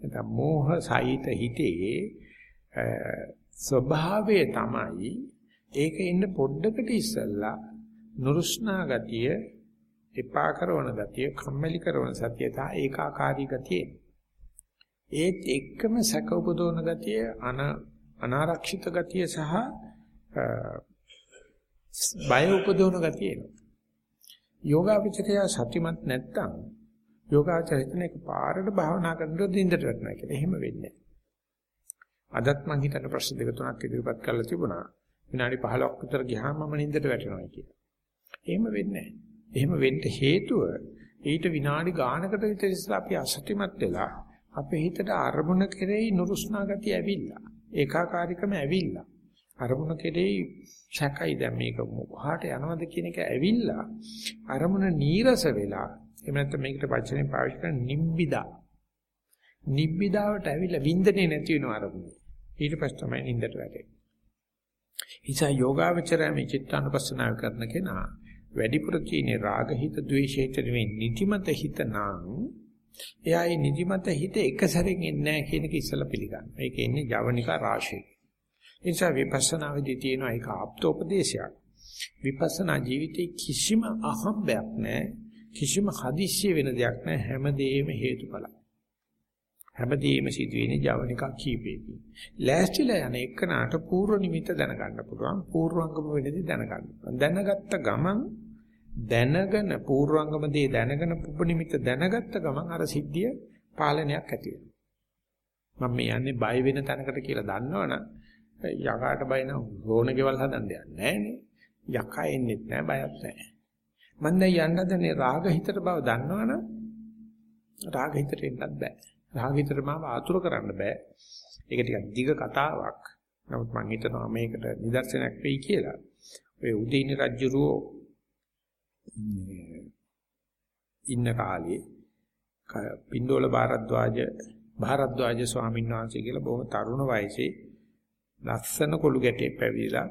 [SPEAKER 1] නැත්නම් මෝහ සහිත හිතේ ස්වභාවය තමයි ඒක ඉන්න පොඩ්ඩකට ඉස්සල්ලා නුරුස්නා ගතිය එපා කරන ගතිය කම්මැලි කරන සතිය තා ඒකාකාරී ගතිය ඒත් එක්කම සැක උපදවන ගතිය අන අනාරක්ෂිත ගතිය සහ බය උපදවන ගතිය එනවා යෝගාවචරය සත්‍යමත් නැත්තම් යෝගාචර හිතන එක පාරට භාවනා කරනකොට දින්දට වැටෙනවා කියලා. එහෙම වෙන්නේ අදත් මං හිතන ප්‍රශ්න දෙක තුනක් ඉදිරිපත් කරලා තිබුණා. විනාඩි 15ක් විතර ගියාම මම නින්දට වැටෙනවා කියලා. එහෙම වෙන්නේ එහෙම වෙන්න හේතුව ඊට විනාඩි ගානකට විතර ඉස්සලා අපි අසත්‍යමත් වෙලා අපේ හිතට අරමුණ කෙරෙහි නුරුස්නා ගතිය ඇවිල්ලා. ඒකාකාරීකම ඇවිල්ලා. අරමුණ කෙරෙහි සැකයි දැන් මේක මොහාට යනවද කියන එක ඇවිල්ලා අරමුණ නීරස වෙලා එහෙම නැත්නම් මේකට වචනේ පාවිච්චි කරන නිබ්බිදා. නිබ්බිදාවට ඇවිල්ලා වින්දනේ නැති වෙන අරමුණ. ඊට පස්සේ තමයි නින්දට වැටෙන්නේ. ඉතින් යෝගාවචරය මේ චිත්තානුපස්සනාව කරන කෙනා වැඩිපුර තියෙන රාග හිත, ද්වේෂ හිත නෙවෙයි නිදිමත හිත නම් එයා ඒ නිදිමත හිත එක සැරෙන් එන්නේ නැහැ කියන එක ඉස්සලා පිළිගන්න. මේක එන්නේ ජවනිකා රාශිය. ඒ නිසා විපස්සනාවේදී තියෙන එක ආප්තෝපදේශයක්. විපස්සනා ජීවිතේ කිසිම අහම්බයක් නැහැ. කිසිම හදිස්සිය වෙන දෙයක් නැහැ හැමදේම හේතුඵල. හැමදේම සිදුවෙන්නේ ජවනිකා කීපයකින්. ලෑස්තිලා යන එකනට පූර්ව නිමිත්ත දැනගන්න පුළුවන්. පූර්වංගම වෙනදී දැනගන්න. දැනගත්ත ගමන් දැනගෙන පූර්වංගම දේ දැනගෙන පුබ නිමිත්ත දැනගත්ත ගමන් අර සිද්ධිය පාලනයක් ඇති වෙනවා. මම මේ යන්නේ බය වෙන තැනකට කියලා දන්නවනම් යකාට බය නම් රෝණ ගෙවල් හදන්න යන්නේ නැහැ නේ. යකා එන්නෙත් නැහැ බයත් නැහැ. මම දැන් යන්න හදනේ රාග හිතට බව දන්නවනම් රාග හිතට එන්නත් බෑ. රාග හිතට මාව ආතුර කරන්න බෑ. ඒක ටිකක් දිග කතාවක්. නමුත් මම හිතනවා මේකට නිදර්ශනයක් වෙයි කියලා. ඔය උදේින රජුරෝ ඉන්න කාලේ පින්ඩෝල භාරද්වාජ භාරද්වාජ ස්වාමීන් වහන්සේ කියලා බොහොම තරුණ වයසේ ලස්සන කොළු ගැටේ පැවිදිලා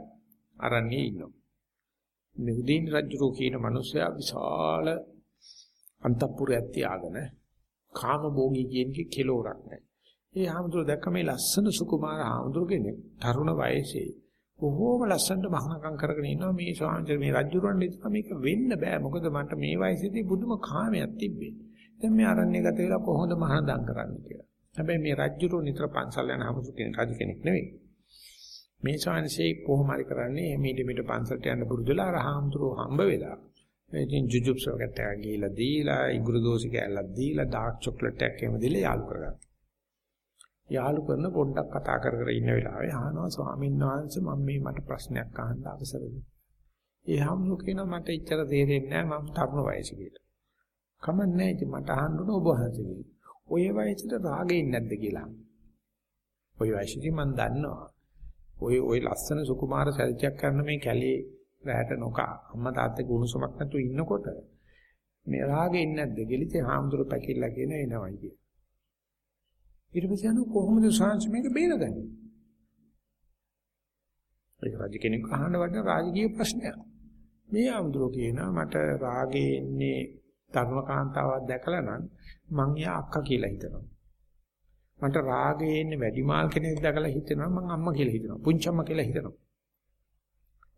[SPEAKER 1] අරන්නේ ඉන්නවා. මේ උදේන් රජුරෝ කියන මිනිසයා විශාල අන්තපුරයක් තියාගෙන කාම භෝගී කියනකේ කෙලෝරක් නැහැ. ඒ හාමුදුරුවෝ දැක්ක මේ ලස්සන සුකුමාර හාමුදුරු කෙනෙක් තරුණ වයසේ බොහෝම ලස්සනට මහානකම් කරගෙන ඉන්නවා මේ ස්වාමීන් මේ රජුරන් ඉතන මේක වෙන්න බෑ මොකද මන්ට මේ වයසේදී බුදුම කාමයක් තිබ්බේ. දැන් මේ ආරණ්‍ය ගත වෙලා කොහොමද මහානදම් කරන්නේ කියලා. හැබැයි මේ රජුරෝ නිතර පන්සල් යන හමුසු කෙනෙක් රජ කෙනෙක් නෙවෙයි. මේ ශාන්සේ කොහොම හරි කරන්නේ එමෙඩ මෙඩ පන්සලට යන්න පුරුදුලා අර හාමුදුරුව හම්බ වෙලා ඉතින් ජුජුප්ස් වකට ගිහිලා දීලා ඉඟුරු දෝසි කෑල්ලක් දීලා ඩාර්ක් චොක්ලට් එකක් එහෙම දීලා යාළු කරගන්න. යාළු කරන පොඩ්ඩක් කතා කර කර ඉන්න වෙලාවේ ආනවා ස්වාමීන් වහන්සේ මම මේ මට ප්‍රශ්නයක් අහන්න අවසරද? ඒ හැමෝ කියනවා මට ඉච්චර තේරෙන්නේ නැහැ මම තරුණ වයසේ කියලා. කමන්නේ ඉතින් මට අහන්න ඕන ඔබ වහන්සේ. ඔය වයසේට රාගෙ ඉන්නේ නැද්ද කියලා. ඔය වයසේදී මම දන්නවා. ඔය ඔය ලස්සන සුකුමාර සැරිච්චක් කරන මේ කැලේ රැට නොකා අම්මා තාත්තේ ගුණසමක් නැතුව ඉන්නකොට මේ රාගෙ ඉන්නේ නැද්ද කියලා ඉතින් හාමුදුරුවෝ පැකිලා කියන එනවයි කියලා. ඊට පස්සේ අනු කොහොමද සාංශ මේක බේරගන්නේ? ඒක රජ කෙනෙක් අහන්න වටින රාජකීය ප්‍රශ්නයක්. මේ හාමුදුරු කියනවා මට රාගේ ඉන්නේ තරුණ කාන්තාවක් දැකලා නම් මං යා අක්කා කියලා හිතනවා. මට රාගයේ ඉන්නේ වැඩිමාල් කෙනෙක් දැකලා හිතෙනවා මං අම්මා කියලා හිතනවා. පුංචම්මා කියලා හිතනවා.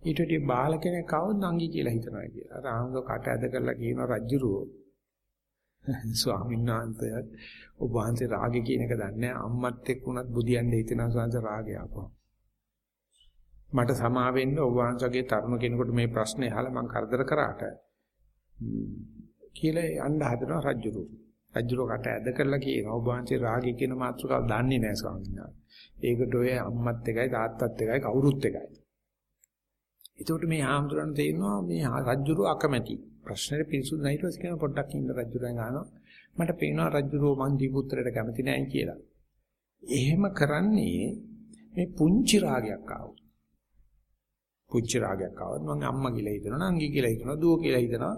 [SPEAKER 1] ඊට වඩා බාල කෙනෙක් ආවොත් නංගි කියලා හිතනවා කියලා. රාහුල කට ඇද කරලා කියන රජ්ජුරුව ස්වාමීන් වහන්සේ ඔබ වහන්සේ රාගය කියන එක දන්නේ නැහැ. අම්මත් එක්ක උනත් බුදියන්න හිතෙනවා ස්වාමීන් රාගය ආපහු. මට සමා වෙන්න ඔබ වහන්සේගේ තරුණ කෙනෙකුට මේ ප්‍රශ්නේ අහලා මං කරදර කරාට කියලා යන්න හදනවා රජ්ජුරුව. රජුරකට ඇද කරලා කියනවා ඔබ වහන්සේ රාගය කියන මාතෘකාව දන්නේ නැහැ ස්වාමීන් වහන්සේ. ඒකට ඔය අම්මත් එකයි තාත්තත් එකයි කවුරුත් එකයි. එතකොට මේ ආම්දුරන් තේිනවා මේ රජුරු අකමැති. ප්‍රශ්නෙට පිළිසුදු නැහිටවස් කියන පොඩ්ඩක් ඉන්න රජුරන් අහනවා. මට පේනවා රජුරෝ මන් දීපු උත්තරයට කැමති නැහැ කියලා. එහෙම කරන්නේ මේ පුංචි රාගයක් ආවොත්. පුංචි රාගයක් ආවොත් මම අම්මා කියලා හිතනවා, නංගි කියලා හිතනවා, දුව කියලා හිතනවා.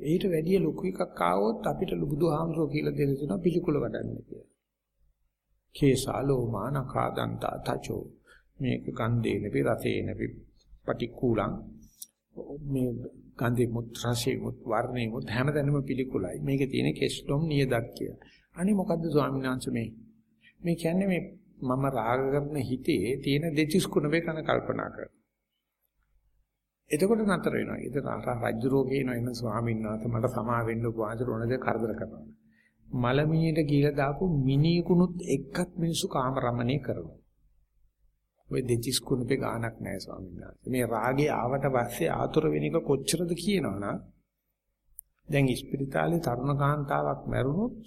[SPEAKER 1] ඊට වැඩිය ලොකු එකක් ආවොත් අපිට බුදුහාමුදුරුවෝ කියලා දෙන්න තියෙනවා පිළිකුල වඩන්න කියලා. කේසාලෝ මානකා දන්තා තචෝ මේක ගන්ධේ නෙපි රසේ නෙපි පටික්කුලං මේ ගන්ධේ මුත් රසේ මුත් වර්ණේ මුත් හැමදැනම පිළිකුලයි මේකේ තියෙන කෙස්ලොම් නියදක් කිය. අනේ මොකද්ද ස්වාමීන් වහන්සේ මේ මේ කියන්නේ මේ මම රාග කරන හිතේ තියෙන දෙතිස් කුණබේ කන කල්පනා කර. එතකොට නතර වෙනවා. ඉතින් රාජ්‍ය රෝගේ එන ස්වාමීන් වහන්සේ මට සමා වෙන්න උපවාස රොණද කරදර කරනවා. මලමිණියට ගිහලා දාපු මිනිකුණුත් එක්කත් මිනිස්සු කාම රමණය කරනවා. ඔය දෙතිස් කුණපේ ගානක් නැහැ ස්වාමීන් වහන්සේ. මේ රාගේ ආවට පස්සේ ආතුර වෙන එක කොච්චරද කියනවනම් දැන් ඉස්පිරිතාලේ තරුණ කාන්තාවක් මැරුණොත්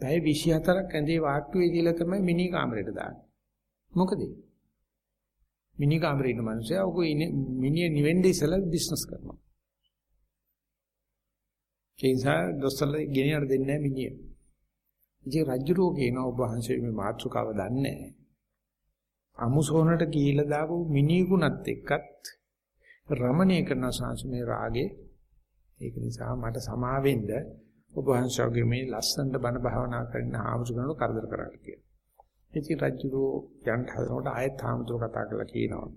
[SPEAKER 1] පැය 24ක් ඇඳේ වාට්ටුවේ කියලා තමයි මිනි කාමරයට දාන්නේ. මොකද? මිනි කාමරේ ඉන්න මිනිස්සයා ඔක මිනිහ නිවෙන්නේ ඉස්සලා බිස්නස් කරනවා. ඒ නිසා දොස්තරලා ගෙනියන්න දෙන්නේ නැහැ මිනිහ. ඉතින් රජුරෝ කියන ඔබ වහන්සේ මේ මාතෘකාව දන්නේ නැහැ. අමුසෝනට ගිහිලා දාපු මිනිගුණත් එක්කත් රමණීය කරන සංසමේ රාගේ ඒක නිසා මට සමාවෙන්න ඔබ වහන්සේගේ මේ ලස්සනට බණ භාවනා කරන ආමුසුකනට කරදර කරන්න කියලා. ඉතින් රජුරෝ යන් හදනකොට ආයෙත් ආමුතුර කතා කරලා කියනවා.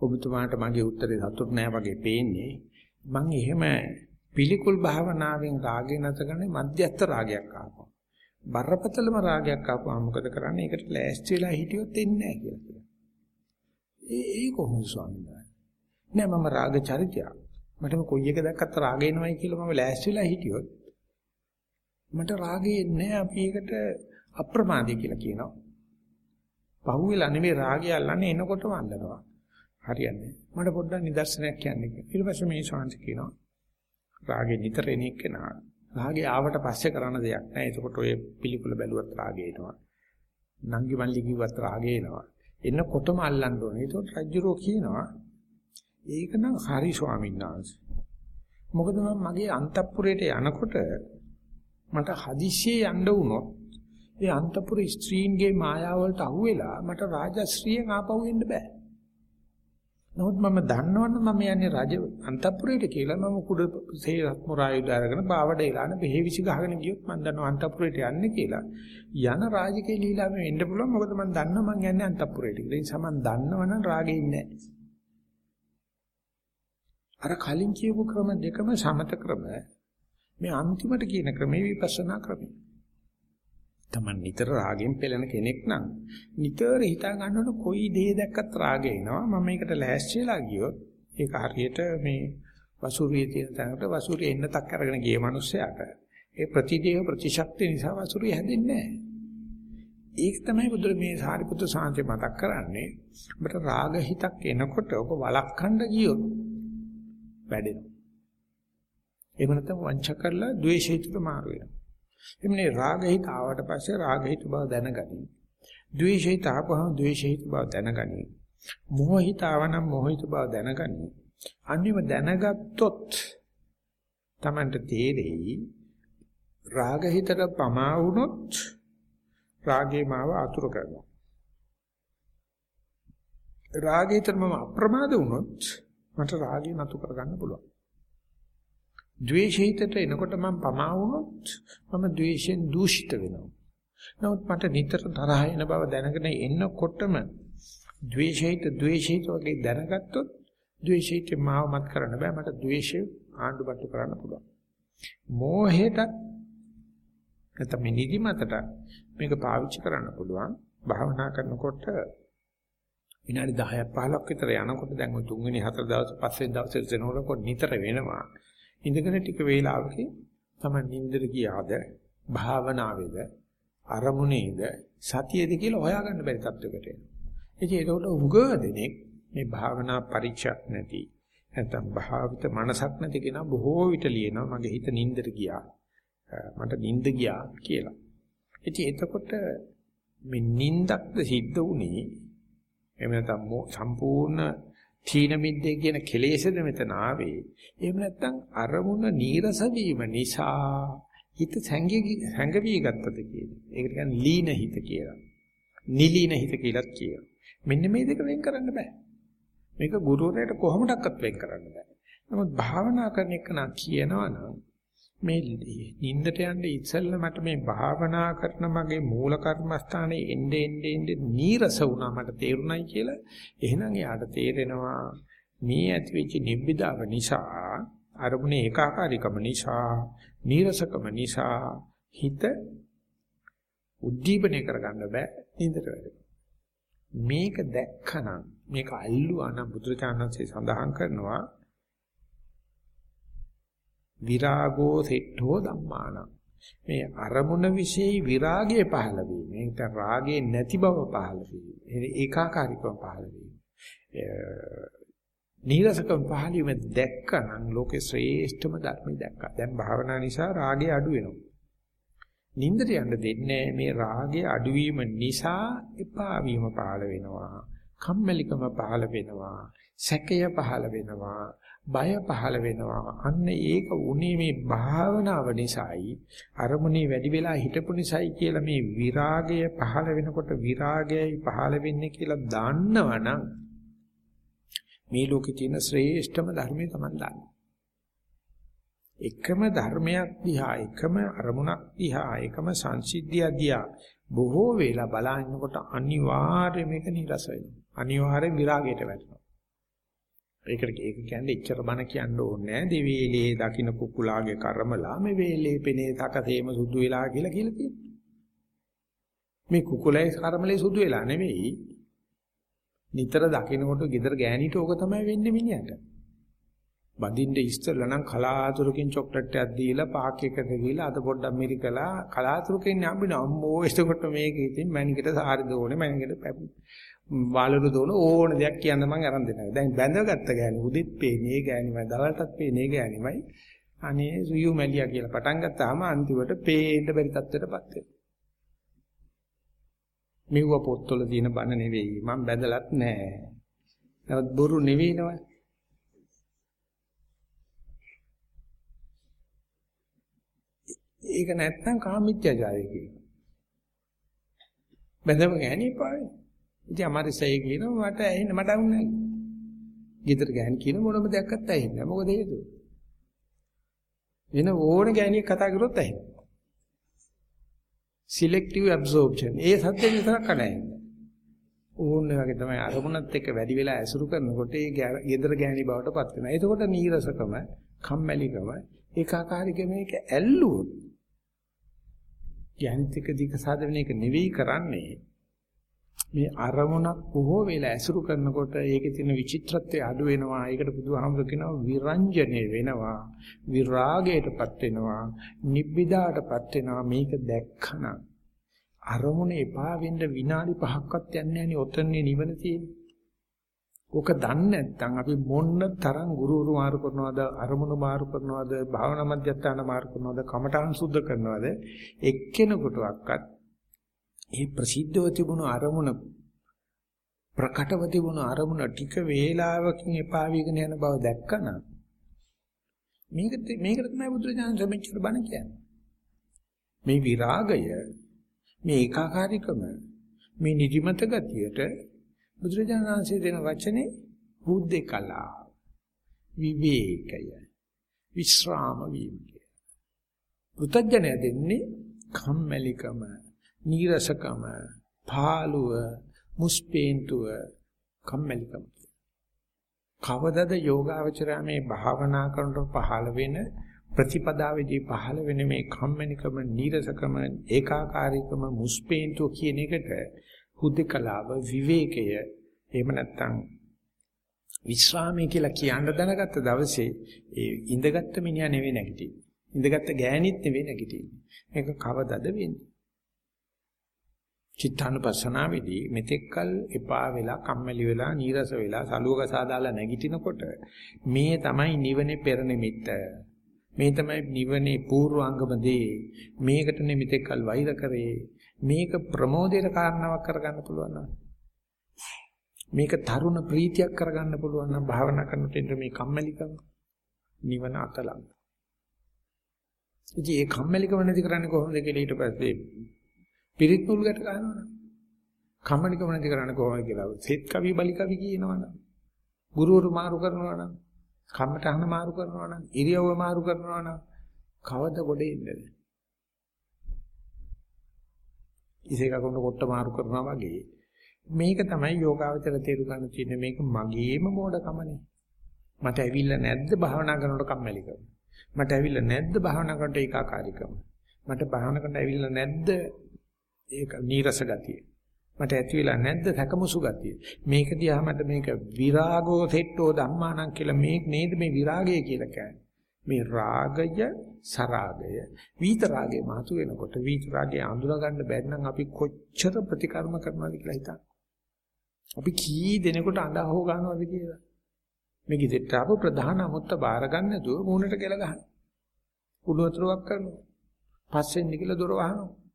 [SPEAKER 1] ඔබතුමාට මගේ උත්තරේ සතුට නෑ වගේ පේන්නේ. මං එහෙම පිළිකුල් භාවනාවෙන් රාගේ නැතගන්නේ මධ්‍යස්ථ රාගයක් ආපහු. බරපතලම රාගයක් ආපුවා මොකද කරන්නේ? ඒකට ලෑස්ති වෙලා හිටියොත් එන්නේ නැහැ කියලා කියනවා. ඒ ඒ කොහොමද ස්වාමීන් වහන්සේ? නෑ මම රාග චරිතයක්. මටම කොයි එක දැක්කත් රාග එනවයි කියලා මම ලෑස්ති වෙලා හිටියොත් මට රාගේ නැහැ අපි ඒකට අප්‍රමාදී කියලා කියනවා. පහුවෙලා නෙමෙයි රාගය අල්ලන්නේ එනකොටම අල්ලනවා. හරියන්නේ. මට පොඩ්ඩක් නිදර්ශනයක් කියන්න. ඊට පස්සේ මේ ශාන්ති කියනවා. රාගේ නිතර එන එක්කෙනා රාගේ ආවට පස්සේ කරන්න දෙයක් නැහැ. එතකොට ඔය පිළිකුල බැලුවත් රාගේ එනවා. නංගි මල්ලි කිව්වත් රාගේ එනවා. එන්නකොටම අල්ලන්න ඕනේ. ඒතකොට රජුරෝ කියනවා ඒක නම් හරි ස්වාමීන් වහන්සේ. මොකද මම මගේ අන්තපුරයට යනකොට මට හදිස්සියේ යන්න වුණොත් ඒ අන්තපුර ස්ත්‍රීන්ගේ මායාව වලට අහුවෙලා මට රාජශ්‍රීයෙන් ආපහු එන්න බෑ. නමුත් මම දන්නවනම් මම යන්නේ රජ අන්තපුරයට කියලා මම කුඩ සේරත් මොරායුධ අරගෙන බාවඩ එලාන බෙහෙවිසි ගහගෙන ගියොත් මම දන්නවා අන්තපුරයට යන්නේ කියලා. යන රාජකීය ලීලාවෙ වෙන්න පුළුවන් මොකද මම දන්නවා මම යන්නේ අන්තපුරයට කියලා. ඒ නිසා මම දන්නවනම් රාගේ ඉන්නේ අර කලින් කියපු ක්‍රම දෙකම සමත ක්‍රම මේ අන්තිමට කියන ක්‍රමේ විපස්සනා ක්‍රමයි. Taman නිතර රාගෙන් පෙළෙන කෙනෙක් නම් නිතර හිතා ගන්නකොට කොයි දේ දැක්කත් රාගය එනවා. මම මේකට ලෑස්තිලා ගියොත් ඒක හරියට මේ වසුරියේ තියෙන තැනකට වසුරිය එන්න තක් අරගෙන ගිය මිනිස්සයාට ඒ ප්‍රතිදේව ප්‍රතිශක්තිය නිසා වසුරිය හැදෙන්නේ නැහැ. ඒක තමයි බුදු මේ සාරිපුත්‍ර සාන්තේ මතක් කරන්නේ. ඔබට රාග හිතක් එනකොට ඔබ වළක්වන්න ගියොත් වැඩෙනවා. එහෙම නැත්නම් වංච කරලා ද්වේෂිතට මාරු වෙනවා. එන්නේ රාගහිත ආවට පස්සේ රාගහිත බව දැනගනි. ද්වේෂහිත ආපහම ද්වේෂහිත බව දැනගනි. මොහිත ආවනම් මොහිත බව දැනගනි. අනිව දැනගත්තොත් Tamanට තේරෙයි රාගහිතට පමා වුණොත් රාගේ මාව අතුරු කරනවා. රාගහිතට මම අප්‍රමාද වුණොත් මට රාගය නතු කරගන්න පුළුවන්. ද්වේෂහිතට එනකොට මම පමා වුණොත් මම ද්වේෂෙන් දූෂිත වෙනවා. නමුත් මට නිතර තරහ එන බව දැනගෙන එන්නකොටම ද්වේෂහිත ද්වේෂහිත වගේ දැනගත්තොත් ද්වේෂහිත මාව මත් කරන්න බෑ මට ද්වේෂය ආණ්ඩුබට්ටු කරන්න පුළුවන්. මෝහයට නැත්නම් නිදිමතට මේක පාවිච්චි කරන්න පුළුවන්. භාවනා කරනකොට විනාඩි 10ක් 15ක් විතර යනකොට දැන් ඔය තුන්වෙනි හතර දවස් පස්වෙනි දවසේ දෙනකොට නිතර වෙනවා. ඉඳගෙන ටික වේලාවකින් තමයි නින්දට ගියාද භාවනාවේද අරමුණේද සතියේද කියලා හොයාගන්න බැරි තත්යකට එනවා. ඉතින් ඒකට උගව දෙනෙක් මේ භාවනා පරීක්ෂක් නැති නැත්නම් භාවිත මනසක් නැති කෙනා බොහෝ විට ලියනවා මගේ හිත නින්දට ගියා. මට නින්ද ගියා කියලා. ඉතින් එතකොට මේ නින්දක්ද සිද්ධ වුණේ එහෙම නැත්නම් සම්පූර්ණ තීන මිද්දේ කියන කෙලෙසද මෙතන ආවේ. එහෙම නැත්නම් අරමුණ නීරස වීම නිසා හිත සංගවි ගත්තද කියන්නේ. ඒකට කියන්නේ ලීන හිත කියලා. නිලීන හිත කියලාත් කියනවා. මෙන්න මේ දෙක වෙන් කරන්න බෑ. මේක ගුරුවරයාට කොහොමඩක්වත් වෙන් කරන්න බෑ. නමුත් භාවනා කරන එක නම් කියනවා නම් මේ නින්දට යන්න ඉස්සෙල්ලා මට මේ භාවනා කරන මගේ මූල කර්මස්ථානයේ එnde ende ende නීරස වුණා මට තේරුණයි කියලා. එහෙනම් එයාට තේරෙනවා මේ ඇතිවෙච්ච නිබ්බිදාව නිසා අරමුණේ ඒකාකාරීකම නිසා නීරසකම නිසා හිත උද්දීපනය කරගන්න බෑ නින්දට වැටෙනවා මේක දැක්කනම් මේක අල්ලුවා නම් බුදුරජාණන්සේ සඳහන් කරනවා විරාගෝ සෙට්ඨෝ ධම්මාන. මේ අරමුණ વિશે විරාගය පහළ වීම ඒක රාගේ නැති බව පහළ වීම ඒකාකාරීකම පහළ වීම නීරසකම් පහළ වීම දැක්කනම් ලෝකේ ශ්‍රේෂ්ඨම ධර්මයි දැක්කා. දැන් භාවනා නිසා රාගය අඩු වෙනවා. නින්දට යන්න දෙන්නේ මේ රාගය අඩුවීම නිසා එපා වීම පහළ වෙනවා. කම්මැලිකම පහළ වෙනවා. සැකය පහළ වෙනවා. බය පහළ වෙනවා. අන්න ඒක උනේ මේ භාවනාව නිසායි අරමුණේ වැඩි වෙලා හිටපු නිසායි කියලා මේ විරාගය පහළ වෙනකොට විරාගයයි පහළ වෙන්නේ කියලා දන්නවනම් මේ ලෝකේ තියෙන ශ්‍රේෂ්ඨම ධර්මයේ Taman දන්න. එකම ධර්මයක් දිහා එකම අරමුණක් දිහා එකම සංසිද්ධිය දිහා බොහෝ වෙලා බලනකොට අනිවාර්යයෙන් මේක නිරස වෙනවා. අනිවාර්යෙන් විරාගයට වැටෙනවා. ඒකට ඒක කියන්නේ එච්චර බන කියන්න ඕනේ නෑ. දෙවේලේ දකින්න කුකුලාගේ කර්මලා මේ වේලේ පෙනේ තකතේම සුදු වෙලා කියලා කියලා තියෙනවා. මේ කුකුලයි කර්මලේ සුදු වෙලා නෙවෙයි. නිතර දකින්නකොට gedara ගෑණිට ඕක තමයි වෙන්නේ මිනිහට. බඳින්න ඉස්සෙල්ලා නම් කලාතුරකින් චොක්ලට් එකක් දීලා පාක් එකට ගිහලා අද පොඩ්ඩක් මිරිකලා කලාතුරකින් හම්බෙන අම්මෝ එතකොට මේක ඉතින් මැනිකට සාරි දෝනේ මැනිකට වාලරු දෝන ඕන දෙයක් කියන්න මම අරන් දෙනවා. දැන් බැඳගත්ත ගෑණි උදෙත් පේන්නේ ගෑණිමයි දවල්ටත් පේන්නේ ගෑණිමයි. අනේ සුයු මැලියා කියලා පටන් ගත්තාම අන්තිමට පේන්න බැරි තත්ත්වයටපත් වෙනවා. මෙව්ව පොත්වල තියෙන බණ නෙවෙයි මම බැඳලත් නෑ. නමුත් බොරු නෙවෙයි නේද? ඒක නැත්තම් කාමීත්‍යජාරය කියනවා. බැඳම ගෑණි පාවෙන්නේ. ඉතින් අමාරුසයි කියනවා මට ඇහෙන්න මට වුණා. ගෙදර ගෑණි කියන මොනම දෙයක්වත් ඇහෙන්නේ නැහැ. මොකද හේතුව? වෙන ඕන ගෑණියෙක් කතා කරොත් ඇහෙනවා. selective absorption. ඒ සත්‍ය විතරක් නැහැ. ඕන්නේ වගේ තමයි අරමුණත් එක්ක වැඩි වෙලා ඇසුරු කරනකොට ඒ ගෙදර ගෑණි බවට පත් වෙනවා. එතකොට නීරසකම, කම්මැලිකම, ඒකාකාරීකම මේක ඇල්ලුවොත් ඥානිතික දික සාධන එක නෙවෙයි කරන්නේ මේ අරමුණක් බොහෝ වෙලා ඇසුරු කරනකොට ඒකේ තියෙන විචිත්‍රත්වය අඩු වෙනවා. ඒකට බුදුහාමුදුරු කියනවා විරංජනේ වෙනවා. විරාගයටපත් වෙනවා. නිබ්බිදාටපත් වෙනවා. මේක දැක්කන අරමුණ එපා වෙන්න විනාඩි 5ක්වත් යන්නේ නැහැ නේ. ඔතනනේ නිවන තියෙන්නේ. ඔක දන්නේ නැත්නම් අපි මොන්න තරම් ගුරුවරු මාරු කරනවද අරමුණු මාරු කරනවද භාවනා මධ්‍යස්ථාන මාරු කරනවද කමඨාන් සුද්ධ කරනවද එක්කෙනෙකුටවත් ඒ ප්‍රසිද්ධව තිබුණු අරමුණ ප්‍රකටව තිබුණු අරමුණ ටික වේලාවකින් එපා වීගෙන යන බව දැක්කනම් මේක මේකට තමයි බුදුරජාණන් සමෙච්චර බණ කියන්නේ මේ විරාගය මේ ඒකාකාරීකම මේ නිදිමත ගතියට බුදුරජාණන්සේ දෙන වචනේ හුද්දේකලා විවේකය විශ්‍රාම වීම කිය. පුතඥය දෙන්නේ කම්මැලිකම නීරසකම, පාළුව, මුස්පේන්තුව, කම්මැලිකම. කවදද යෝගාවචරය මේ භාවනා කරනකොට පහළ වෙන ප්‍රතිපදාවේදී පහළ වෙන මේ කම්මැලිකම, නීරසකම, ඒකාකාරීකම, මුස්පේන්තුව කියන එකට හුදකලාව විවේකය එහෙම නැත්නම් විශ්‍රාමය කියලා කියන්න දැනගත්ත දවසේ ඒ ඉඳගත්ත මිනිහා නෙවෙයි නැගිටින්නේ. ඉඳගත්ත ගෑණිත් නෙවෙයි නැගිටින්නේ. මේක කවදද වෙන්නේ? චිත්තානුපස්සනාවේදී මෙතෙක්කල් එපා වෙලා කම්මැලි වෙලා නීරස වෙලා සලුවක සාදාලා නැගිටිනකොට මේ තමයි නිවනේ පෙර නිමිත්ත මේ තමයි නිවනේ පූර්වාංගම දේ. මේකට නිමිතෙක්කල් වෛර කරේ. මේක ප්‍රමෝදයට කාරණාවක් කරගන්න පුළුවන් මේක තරුණ ප්‍රීතියක් කරගන්න පුළුවන් නම් භාවනා කරනකොට මේ කම්මැලිකම නිවන අතලඟ. ඉතින් ඒ කම්මැලිකම නැති කරන්නේ කොහොමද කියලා ඊට පස්සේ පිරිත් මුල් ගැට ගන්නවනේ. කම්මැලිකම නැති කරන්නේ කොහොමද කියලා සෙත් කවි බලි කවි කියනවනේ. ගුරුවරු මාරු කරනවනම් කම්මටහන මාරු කරනවනම් ඉරියව්ව මාරු කරනවනම් කවද ගොඩේ ඉන්නද? ඉසේ කකුල කොට මාරු කරනවා වගේ මේක තමයි යෝගාවචර තේරු ගන්න තියෙන්නේ මේක මගේම මෝඩකමනේ. මට ඇවිල්ලා නැද්ද භාවනා කරනකොට කම්මැලිකම? මට ඇවිල්ලා නැද්ද භාවනා කරනකොට ඒකාකාරීකම? මට භාවනා කරනකොට ඇවිල්ලා නැද්ද ඒක නීරස ගතිය? මට ඇති වෙලා නැද්ද සැකමුසු ගතිය? මේක දිහා මට මේක විරාගෝ සෙට්ටෝ ධම්මානම් කියලා මේ නේද මේ විරාගය කියලා කියන්නේ. මේ රාගය සරාගය විත රාගය මතු වෙනකොට විත රාගය අඳුර ගන්න බැරි නම් අපි කොච්චර ප්‍රතිකර්ම කරනවද කියලා හිතන්න. අපි කී දෙනෙකුට අඬා හො ගන්නවද කියලා. මේ ගෙදරට ආපු ප්‍රධාන අමුත්ත බාර ගන්න නැතුව මූණට කෙල ගහනවා. කුඩු වතුරක් කරනවා. පස්සෙන් නිකල දොර වහනවා.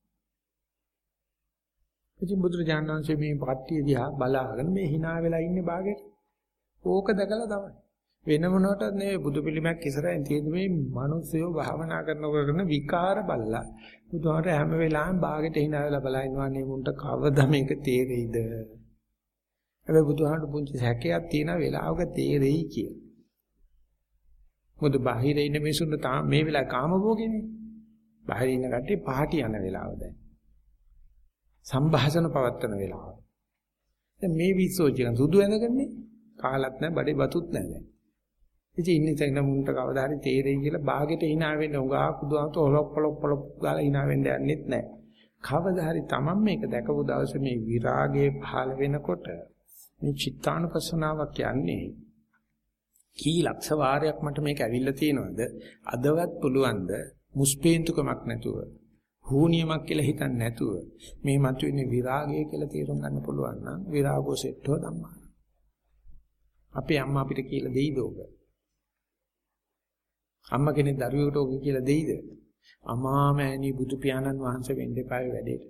[SPEAKER 1] ඉතින් බුදුරජාණන් වහන්සේ මේ පත්‍ය දිහා බලාගෙන මේ hina වෙලා ඉන්නේ ਬਾගෙට. ඕක දැකලා තමයි. වෙන මොනකටත් නෙවෙයි බුදු පිළිමයක් ඉස්සරහින් තියෙන මේ මිනිස්සුયો භාවනා කරනකොට කරන විකාර බලලා බුදුහාමර හැම වෙලාවෙම ਬਾගෙට hina වෙලා බලා ඉන්නවා නේ මුන්ට කවදා මේක තේරෙයිද? හැබැයි බුදුහාමර පුංචි හැකයක් තියෙන වෙලාවක තේරෙයි කියලා. මොකද බාහිර ඉන්න මිනිසුන්ට තා මේ වෙලාව කාමභෝගිනේ. බාහිර ඉන්න කට්ටිය පහට යන වෙලාව දැන්. සංഭാෂණ පවත්වන වෙලාව. දැන් මේ විශ්ෝචන සුදු ඇඳගන්නේ කාලත් නැහැ බඩේ බතුත් නැහැ දැන්. ඉතින් ඉන්නේ තැන මුන්ට කවදා හරි තේරෙයි කියලා ਬਾගෙට hina වෙන්න උගා කුදුහාමත ඔලොක් පොලොක් පොලොක් ගාලා hina වෙන්න යන්නෙත් නැහැ. කවදා හරි Taman මේක දැකපු දවසේ මේ විරාගයේ පහළ වෙනකොට මේ චිත්තානුපස්සනාවක් කියන්නේ කී ලක්ෂ වාරයක් මට මේක ඇවිල්ලා තියෙනවද අදවත් පුළුවන්ද මුස්පේන්තුකමක් නැතුව හූනියමක් කියලා හිතන්නේ නැතුව මේ මතුවෙන විරාගය කියලා තේරුම් ගන්න පුළුවන් නම් විරාගෝ සෙට්ටෝ ධම්මා. අපේ අම්මා අපිට කියලා දෙයිද ඕක? අම්මා කෙනෙක් දරුවෙකුට ඕක කියලා දෙයිද? අමා මෑණි බුදු පියාණන් වහන්සේ වෙන්න එපා වැඩේට.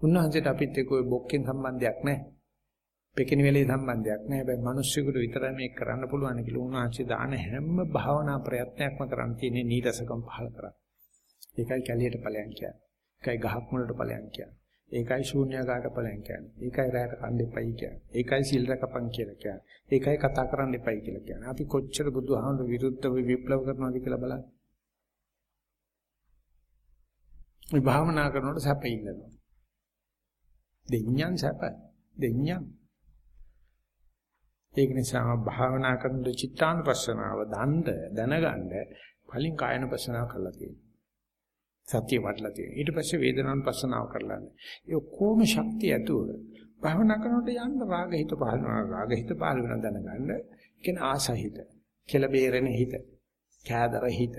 [SPEAKER 1] උන්වහන්සේට අපිත් එක්ක ඔය බොක්කෙන් සම්බන්ධයක් නැහැ. පෙකින වෙලේ සම්බන්ධයක් නෑ. හැබැයි මිනිස්සුන්ට විතරයි මේක කරන්න පුළුවන් කියලා උන්වහන්සේ දාන හැම භාවනා ප්‍රයත්නයක්ම කරන් තියෙන්නේ නීරසකම් පහල කරා. ඒකයි කැලියට ඵලයන් කියන්නේ. ඒකයි ගහක් මුලට ඵලයන් කියන්නේ. ඒකයි ශූන්‍යගාට ඵලයන් කියන්නේ. ඒකයි රැයට කන්න එපයි කියන්නේ. ඒකයි සිල් රැකපන් කියලා කියන්නේ. ඒකයි කතා කරන්න එපයි කියලා කියන්නේ. අපි කොච්චර බුදුහාමුදුර විරුද්ධව විප්ලව කරනවද කියලා බලන්න. මේ භාවනා කරනකොට සැප ඉන්නවා. දෙඤ්ඤන් සැප. දෙඤ්ඤන් ඒක නිසා භාවනා කරන චිත්තානුපස්සනාව දන්න දැනගන්න පලින් කායනුපස්සනාව කරලා තියෙනවා. සතිය වඩලා තියෙනවා. ඊට පස්සේ වේදනාන් පස්සනාව කරලා යනවා. ඒ කොහොම ශක්තිය ඇතුව භවනා කරනකොට යන්න රාග හිත පහළනවා. රාග හිත පහළ වෙන දැනගන්න කියන ආසහිත, කෙලබේරෙන හිත, කෑදර හිත,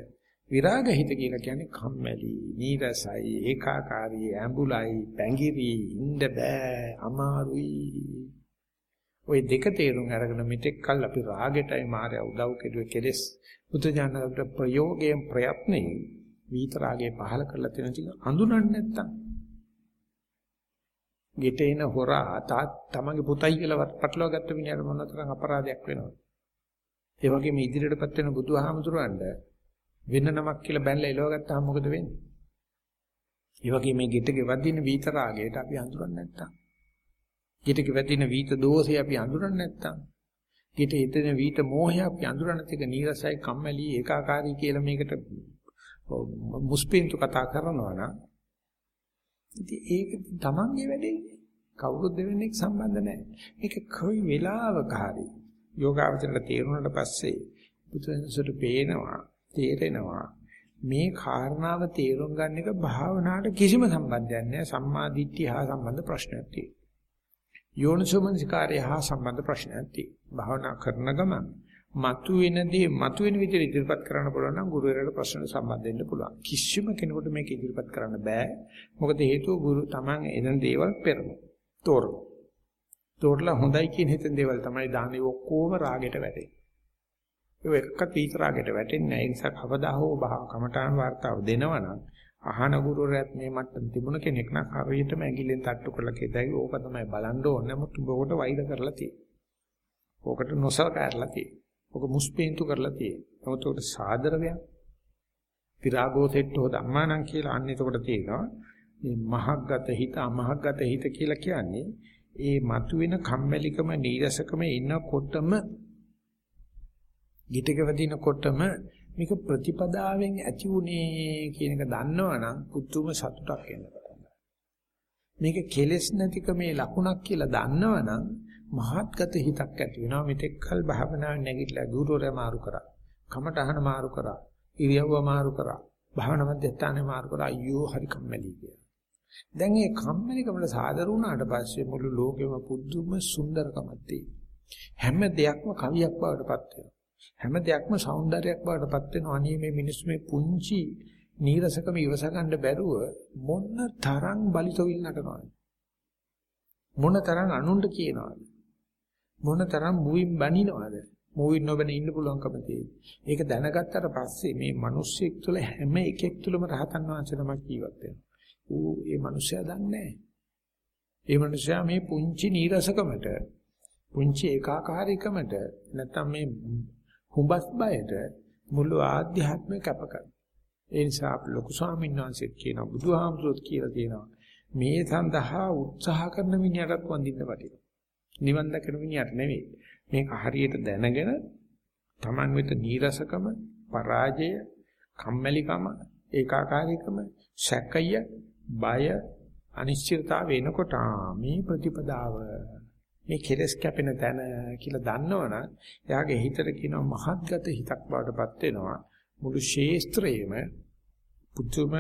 [SPEAKER 1] විරාග හිත කියලා කියන්නේ කම්මැලි, නීරසයි, ඒකාකාරී, ඇඹුලයි, පැංගිරි, ඉන්න බෑ, අමාරුයි. ওই දෙක තේරුම් අරගෙන මෙතෙක් කල් අපි රාගෙටයි මාය උදව් කෙරුවේ කෙලස් බුද්ධ ඥානකට ප්‍රයෝගයෙන් ප්‍රයත්නෙන් වීත රාගේ පහල කරලා තියෙන ටික අඳුනන්නේ නැත්තම්. ගෙටේන හොරා තා තමන්ගේ පුතයි කියලා පටලවා ගත්ත මිනිහට මොන තරම් අපරාධයක් වෙනවද? ඒ වගේ මේ ඉදිරියටපත් වෙන බුදුහාමුදුරන්ට වෙන නමක් කියලා බැලලා එලව ගත්තාම මොකද වෙන්නේ? ඒ වගේ මේ ගෙට ගෙවදින වීත රාගයට අපි අඳුරන්නේ නැත්තම්. ඊට කිවැදින වීත දෝෂය අපි අඳුරන්නේ නැත්තම්. ඊට හිතෙන වීත මෝහය අපි අඳුරන්නේ තික නීරසයි කම්මැලි ඒකාකාරී කියලා මේකට මුස්පින්තු කතා කරනවා නම් ඉතින් ඒක තමන්ගේ වැඩේ කවුරුත් දෙවෙනෙක් සම්බන්ධ නැහැ. මේක කොයි වෙලාවක හරි යෝගාවචරයට තේරුණාට පස්සේ බුදුන්සට පේනවා තේරෙනවා මේ කාරණාව තේරුම් ගන්න එක භාවනාවට කිසිම සම්බන්ධයක් නැහැ. සම්මා දිට්ඨිය හා සම්බන්ධ ප්‍රශ්නයක් තියෙනවා. යෝනිසෝමනසිකාරය හා සම්බන්ධ ප්‍රශ්නයක් තියෙනවා. භාවනා කරන ගමන් මතුවෙනදී මතුවෙන විදිහට ඉදිරිපත් කරන්න පුළුවන් නම් ගුරුවරයාට ප්‍රශ්න සම්බන්ධ වෙන්න පුළුවන්. කිසිම කෙනෙකුට මේක ඉදිරිපත් කරන්න බෑ. මොකද හේතුව ගුරු Taman එන දේවල් පෙරන. තෝර. තෝරලා හොඳයි කියන හිතෙන් දේවල් තමයි දාන්නේ ඔක්කොම රාගෙට වැටෙන්නේ. ඒක එක්ක තීත රාගෙට වැටෙන්නේ නැහැ. ඒ නිසා කවදා හෝ කමඨාන් වார்த்தාව දෙනවා නම් අහන ගුරුවරයාත් මේ මට්ටම් තිබුණ කෙනෙක් නම් හරියටම ඇඟිල්ලෙන් තට්ටු කරලා කියදයි ඕක තමයි බලන්න ඕනේ. නමුත් ඔබ ඔකට වෛර කරලා තියෙනවා. ඕකට නොසලකා ඇරලා තියෙනවා. ඕක මුස්පේන්තු කරලා තියෙන්නේ. නමුත් ඔකට සාදරවයක් විරාගෝ සෙට්ටෝ ධම්මානම් කියලා අන්න එතකොට තියෙනවා. මේ මහග්ගත හිත අමහග්ගත හිත කියලා කියන්නේ ඒ මතුවෙන කම්මැලිකම නීරසකම ඉන්නකොටම ගිටකවදිනකොටම මේක ප්‍රතිපදාවෙන් ඇති උනේ කියන එක දන්නවනම් පුතුම සතුටක් එන්න පටන් මේක කෙලෙස් නැතිකමේ ලකුණක් කියලා දන්නවනම් මහත්ගත හිතක් ඇති වෙනවා. මෙතෙක්කල් භාවනාවේ නැගිටලා ගුරුවරයා මාරු කරා. කමටහන මාරු කරා. ඉරියව්ව මාරු කරා. භාවනා මධ්‍යස්ථානේ මාරු කරා. අයියෝ හරි කම්මැලි කියලා. දැන් මේ කම්මැලිකමට සාදර වුණාට පස්සේ මුළු ලෝකෙම පුදුම සුන්දරකමක් තියෙනවා. හැම දෙයක්ම කවියක් බවට පත් වෙනවා. හැම දෙයක්ම సౌందර්යයක් බවට පත් වෙනවා. අනේ මේ මිනිස්සු මේ පුංචි නීරසකම ඉවස ගන්න බැරුව මොන තරම් බලිතොවිල් නටනවද? මොන තරම් අනුන්ට කියනවද? මොන තරම් මුවින් බනිනවද? මුවින් නොබන ඉන්න පුළුවන්කම තියෙන්නේ. ඒක දැනගත්තට පස්සේ මේ මිනිස්සෙක් තුළ හැම එකෙක් තුළම රහතන් වහන්සේ නමක් ජීවත් වෙනවා. ඌ ඒ මිනිස්සයා දන්නේ නැහැ. ඒ මිනිස්සයා මේ පුංචි නීරසකමට පුංචි ඒකාකාරීකමට නැත්තම් මේ හුඹස් බයට මුළු ආධ්‍යාත්මය කැප කරනවා. ඒ නිසා අපි ලොකු ස්වාමීන් වහන්සේත් කියනවා බුදුහාමුදුරුවෝ කියලා තියෙනවා මේ සඳහා උත්සාහ කරන මිනිහටත් වඳින්න වටිනවා. නිවන් දකින මිනිහට නෙවෙයි. මේක හරියට දැනගෙන Taman වෙත නීරසකම, පරාජය, කම්මැලිකම, ඒකාකාරීකම, සැකය, බය, අනිශ්චිතතාව වෙනකොට මේ ප්‍රතිපදාව මේ කෙලස් කැපෙන තැන කියලා දන්නවනම් එයාගේ හිතට කියනවා මහත්ගත හිතක් බවටපත් වෙනවා මුළු ශේස්ත්‍රයේම පුදුම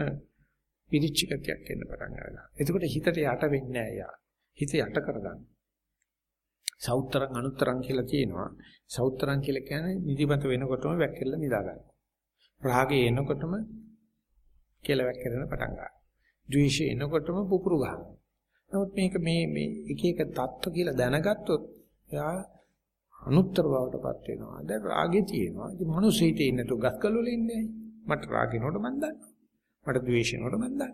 [SPEAKER 1] පිරිචිකතියක් එන්න පටන් ගන්නවා. එතකොට හිතට යට වෙන්නේ නැහැ යා. හිත යට කරගන්න. සවුත්තරං අනුත්තරං කියලා කියනවා. සවුත්තරං කියලා කියන්නේ නිදිමත වෙනකොටම වැක්කෙල්ල නිදා ගන්න. රාගය එනකොටම කියලා වැක්කෙන්න පටන් ගන්නවා. ද්වේෂය එනකොටම පුපුරු ගන්නවා. නමුත් මේක මේ මේ එක එක தত্ত্ব කියලා දැනගත්තොත් එයා අනුත්තර බවටපත් වෙනවා. දැන් රාගේ තියෙනවා. ඉතින් මනුස්ස හිතේ ඉන්න තු ගස්කල් වල ඉන්නේ ඇයි? මට රාගිනකොට මම දන්නවා. මට ද්වේෂිනකොට මම දන්නවා.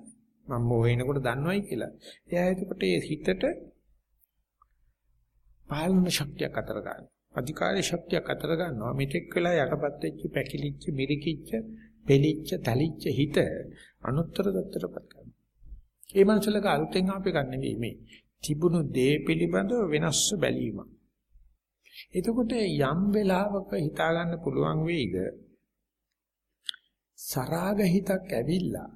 [SPEAKER 1] මම මොහේනකොට දන්නවයි කියලා. එයා එතකොට ඒ හිතට පාලන ශක්තියක් අතර ගන්නවා. අධිකාරී ශක්තියක් අතර ගන්නවා. මෙතෙක් වෙලා යටපත් වෙච්ච පැකිලිච්ච මිරිකිච්ච පෙලිච්ච තලිච්ච හිත අනුත්තර දත්තරපත් කරනවා. ඒ මනසලක අලුතෙන් ආපේ ගන්න නෙවෙයි මේ. තිබුණු දේ පිළිබඳව වෙනස්ව බැලීම. එතකොට යම් වෙලාවක හිතා ගන්න පුළුවන් වෙයිද සරාග හිතක් ඇවිල්ලා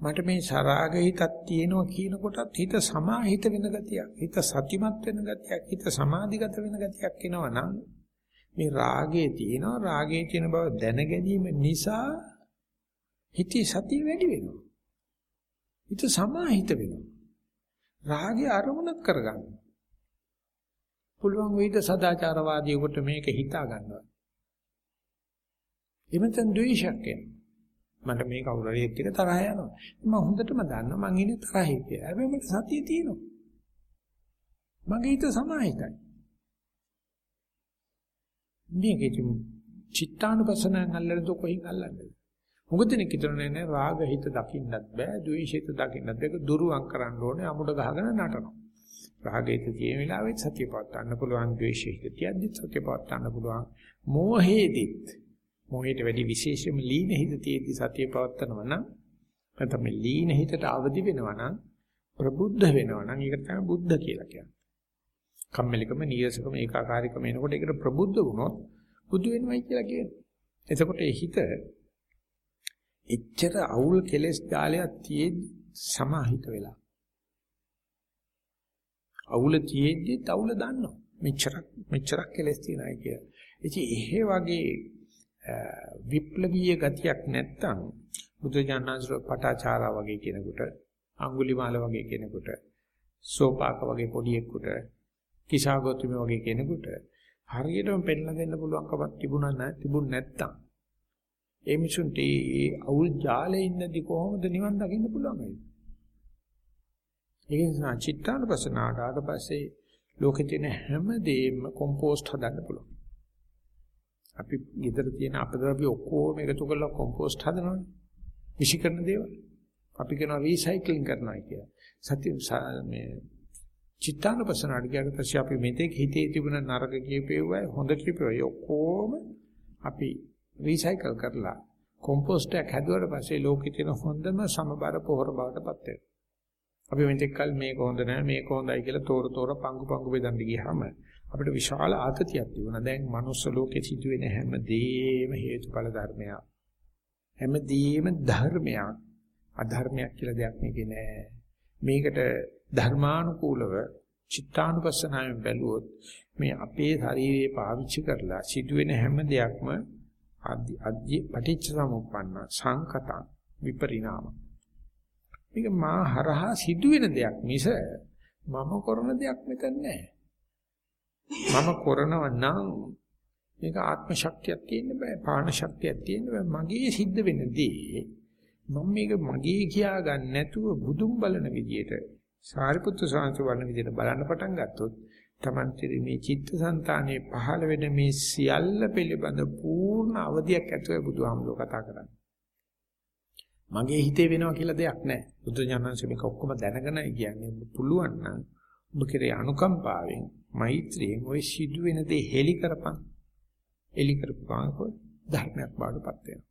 [SPEAKER 1] මට මේ සරාග හිතක් තියෙනවා කියනකොටත් හිත සමාහිත වෙන ගතියක් හිත සතිමත් වෙන ගතියක් හිත සමාධිගත වෙන ගතියක් එනවා නම් මේ රාගයේ තියෙනවා රාගයේ තියෙන බව දැන ගැනීම නිසා හිතේ සතිය වැඩි වෙනවා හිත සමාහිත වෙනවා. රාගය අරමුණක් කරගන්න. පුළුවන් වෙයිද සදාචාරවාදීකට මේක හිතා ගන්නවා. එමෙතන ද්වේෂයක් එනවා. මට මේ කවුරු හරි එක්ක තරහ යනවා. මම හොඳටම දන්නවා මං ඉන්නේ තරහේ කියලා. හැබැයි මට සතිය තියෙනවා. මගේ හිත සමාහිතයි. මේකේ චිත්තානුපසනාවෙන් අල්ලලා කොහෙන් අල්ලන්නද? මොකද දෙනෙක් හිතන්නේ නැහැ රාග හිත දකින්නත් බෑ, ද්වේෂ හිත දකින්නත් බෑ. ඒක දුරුවන් කරන්න ඕනේ අමුඩ ගහගෙන නටනවා. රාග හිත තියෙන වෙලාවෙත් සතිය පවත් ගන්න පුළුවන්, ද්වේෂ හිත තියද්දිත් සතිය පවත් ගන්න පුළුවන්. මෝහේදිත් මොහේට වැඩි විශේෂම ලීන හිත තියෙද්දි සතිය පවත්නවා නම් නැත්නම් මේ ලීන හිතට අවදි වෙනවා නම් ප්‍රබුද්ධ වෙනවා නම් ඒකට තමයි බුද්ධ කියලා කියන්නේ. කම්මැලිකම, නීරසකම, ඒකාකාරීකම එනකොට ඒකට ප්‍රබුද්ධ වුණොත් බුදු වෙනවයි කියලා කියනවා. එතකොට ඒ හිත එච්චර අවුල් කෙලස් ජාලයක් තියෙද්දි සමාහිත වෙලා. අවුල තියෙද්දි අවුල දන්නවා. මෙච්චරක් මෙච්චරක් කෙලස් තියෙනයි කියලා. ඉතින් එහෙ වගේ විප්ලවීය ගතියක් නැත්තම් බුදුජානනාංශ පටාචාරා වගේ කෙනෙකුට අඟුලිමාල වගේ කෙනෙකුට සෝපාක වගේ පොඩියෙකුට කිසాగෞතම වගේ කෙනෙකුට හරියටම පෙන්ලා දෙන්න පුළුවන්කමක් තිබුණා නැ තිබුණ නැත්තම් ඒ මිනිසුන්ට ඒ අවුල් ජාලේ ඉන්නදී කොහොමද නිවන් දකින්න පුළුවන් වෙන්නේ? ඒ නිසා චිත්තානුපසනාවට ආවට පස්සේ ලෝකේ තියෙන හැම දෙයක්ම කොම්පෝස්ට් හදන්න පුළුවන්. අපි ගෙදර තියෙන අපද්‍රව්‍ය ඔක්කොම එකතු කරලා කොම්පෝස්ට් හදනවනේ. විෂි කරන දේවල්. අපි කියනවා රීසයික්ලින් කරනවා කියලා. සත්‍ය මේ චිත්තානුපස්සනාට ගියාට පස්සේ අපි මෙතෙක් හිතේ තිබුණ නරක කියපේවයි හොඳ කියපේවයි ඔක්කොම අපි රීසයිකල් කරලා කොම්පෝස්ට් එකක් හැදුවට පස්සේ ලෝකෙ තියෙන හොඳම සමබර පොහොර බවටපත් වෙනවා. අපි මෙතෙක් කල මේක හොඳ නැහැ මේක හොඳයි කියලා තෝර තෝර පංගු පංගු බෙදන්න ගියාම අපිට විශාල ආතතියක් තිබුණා. දැන් manuss ලෝකෙ සිදුවෙන හැම දෙයක්ම හේතුඵල ධර්මයක්. හැමදේම ධර්මයක්. අධර්මයක් කියලා දෙයක් මේකේ නෑ. මේකට ධර්මානුකූලව චිත්තානුපස්සනාවෙන් බැලුවොත් මේ අපේ ශරීරය පාවිච්චි කරලා සිදුවෙන හැම දෙයක්ම අධ්‍ය පටිච්ච සමුප්පන්න සංකතං විපරිණාම මේක මා හරහා සිදුවෙන දෙයක් මිස මම කරන දෙයක් මෙතන නැහැ මම කරනව නම් මේක ආත්ම ශක්තියක් තියෙන්න බෑ පාණ ශක්තියක් තියෙන්න බෑ මගේ සිද්ධ වෙන දේ මම මේක මගේ කියා ගන්න නැතුව බුදුන් බලන විදියට සාරිපුත්තු සාංශ වර්ණ විදියට බලන්න පටන් ගත්තොත් තමන්ගේ මේ චිත්තසංතානයේ පහළ වෙන මේ සියල්ල පිළිබඳ පූර්ණ අවධියක් ඇතුව බුදුහාමුදුරුවෝ කතා කරන්නේ. මගේ හිතේ වෙනවා කියලා දෙයක් නැහැ. බුදු ඥානංශ මේක ඔක්කොම දැනගෙනයි කියන්නේ. පුළුවන් නම් ඔබ කෙරේ අනුකම්පාවෙන් මෛත්‍රියෙන් ওই සිදු වෙන දේ හෙලි කරපන්. හෙලි කරපුවාම ධර්මයක් බාඩපත් වෙනවා.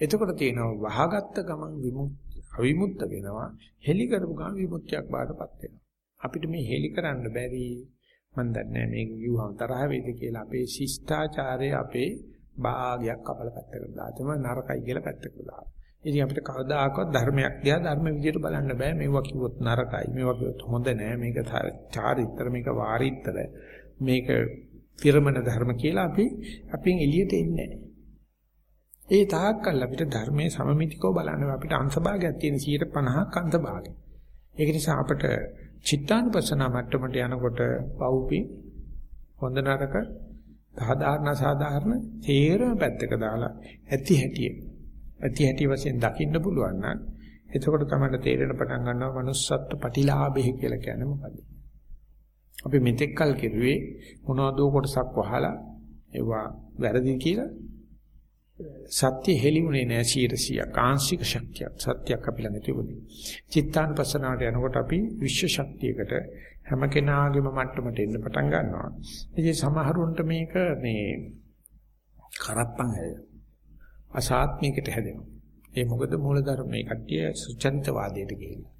[SPEAKER 1] එතකොට තියෙනවා වහගත්ත ගමන් විමුක්ත අවිමුක්ත වෙනවා. හෙලි කරපු ගමන් විමුක්තියක් බාඩපත් වෙනවා. අපිට මේ හෙලි කරන්න බැරි මන් දන්නේ මේක කිව්වම තරහ වේද කියලා අපේ ශිෂ්ටාචාරය අපේ භාගයක් කපල පැත්තකට දාලා තමයි නරකයි කියලා පැත්තකට දාලා. ඉතින් අපිට කවදාකවත් ධර්මයක් දිහා ධර්ම විදියට බලන්න බෑ. මේවා කිව්වොත් නරකයි. මේවා කිව්වොත් හොඳ නෑ. මේක චාරිත්‍ර මේක වාරිත්‍ර මේක පිරමණ ධර්ම කියලා අපි අපෙන් එළියට එන්නේ ඒ තාක්කල් අපිට ධර්මයේ සමමිතිකව බලන්න අපිට අංශභාගයක් තියෙන 150ක් අංශභාගය. ඒක නිසා අපිට චිත්තානුපස්සන මට්ටමට යනකොට පවුපි හොඳ නරක සාධාරණ සාධාරණ තේරම පැත්තක දාලා ඇති හැටිය ඇති හැටි වශයෙන් දකින්න පුළුවන් නම් එතකොට තමයි තේරෙන පටන් ගන්නවා manussත්ව ප්‍රතිලාභය කියලා කියන්නේ මොකද්ද අපි මෙතෙක් කල් කෙරුවේ මොනවදෝ කොටසක් වහලා ඒවා වැරදි කියලා සත්‍ය හෙලිුනේ නෑ 100 කාංශික ශක්තියක් සත්‍යයක් අපි ළඟ තිබුණේ. චිත්තානුපස්සනාවට යනකොට අපි විශ්ව ශක්තියකට හැම කෙනාගේම මට්ටමට එන්න පටන් ගන්නවා. ඉතින් සමහරුන්ට මේක මේ කරප්පන් හැදෙනවා. අසාත්මිකට හැදෙනවා. ඒ මොකද මූලධර්ම මේ කට්ටිය සුචරිතවාදයට ගිහිල්ලා.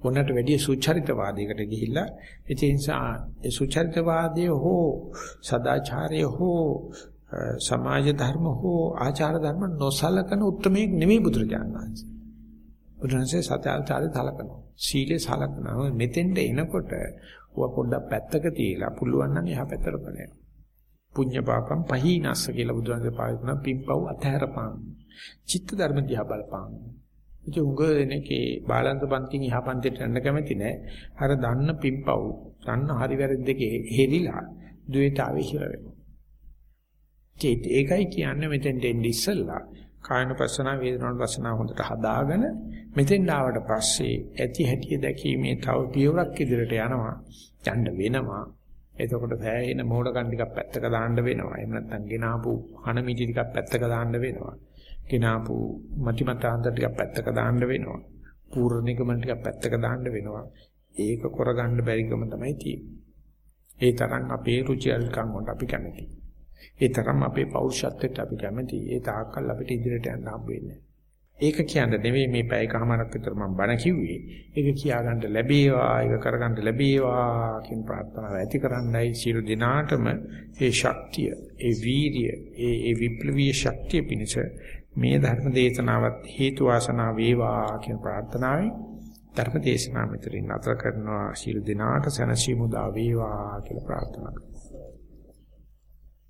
[SPEAKER 1] මොනට වැඩිය සුචරිතවාදයකට ගිහිල්ලා ඒ නිසා ඒ සුචරිතවාදය හෝ සදාචාරය හෝ සමාජ ධර්ම හෝ ආචාර ධර්ම නොසලකන උත්මයෙක් නෙමෙයි බුදුරජාණන් වහන්සේ. බුදුරජාණන්සේ සත්‍යාචාරය සලකනවා. සීලේ සලකනවා. මෙතෙන්ට එනකොට ඔය පොඩ්ඩක් පැත්තක තියලා පුළුවන් නම් එහා පැත්තට බලන්න. පුඤ්ඤ පාපම් පහීනස්ස කියලා බුදුරජාණන්සේ පාවිච්චි කරන පිම්පව් අතහැරපන්. චිත්ත ධර්ම දිහා බලපන්. ඉතින් උඟ එනකේ බාලන්ත පන්තින් එහා පන්තියට යන්න කැමති නැහැ. අර දන්න පිම්පව්, දන්න හරි වැරදි දෙකේ හෙරිලා ද්වේතාවේ හිර වෙනවා. ඒකයි කියන්නේ මෙතෙන් දෙන්නේ ඉස්සල්ලා කායනපස්සන වේදනානුපස්සන හොඳට හදාගෙන මෙතෙන් ආවට පස්සේ ඇති හැටි දැකීමේ තව පියවරක් ඉදිරියට යනවා යන්න වෙනවා එතකොට සෑහෙන මෝඩකම් ටිකක් පැත්තක දාන්න වෙනවා. එහෙම නැත්නම් ගෙනාපු හන මිටි ටිකක් පැත්තක දාන්න වෙනවා. ගෙනාපු මතිමතාන්ත ටිකක් පැත්තක දාන්න වෙනවා. පූර්ණ නිගමන ටිකක් පැත්තක දාන්න වෙනවා. ඒක කරගන්න බැරිකම තමයි තියෙන්නේ. ඒ තරම් අපේ රුචි අරුචිකම් වලට අපි කැමතියි. ඒ තරම් අපේ පෞරුෂත්වයට අපි කැමති. ඒ තාක්කල් අපිට ඉදිරියට යන්න හම්බ වෙන්නේ. ඒක කියන්නේ නෙවෙයි මේ පැයකමාරක් විතර මම බණ කිව්වේ. ඒක කියාගන්න ලැබේවා, ඒක කරගන්න ලැබේවා කියන ප්‍රාර්ථනාව ඇති කරන්නයි සියලු දිනාටම ඒ ශක්තිය, ඒ වීරිය, ඒ ඒ විප්ලවීය ශක්තිය පිණිස මේ ධර්ම දේශනාවත් හේතු වාසනා වේවා කියන ප්‍රාර්ථනාවයි ධර්ම දේශනාව මෙතනින් අතර කරනවා සියලු දිනාට සැනසීම උදා වේවා කියලා ප්‍රාර්ථනා කරනවා.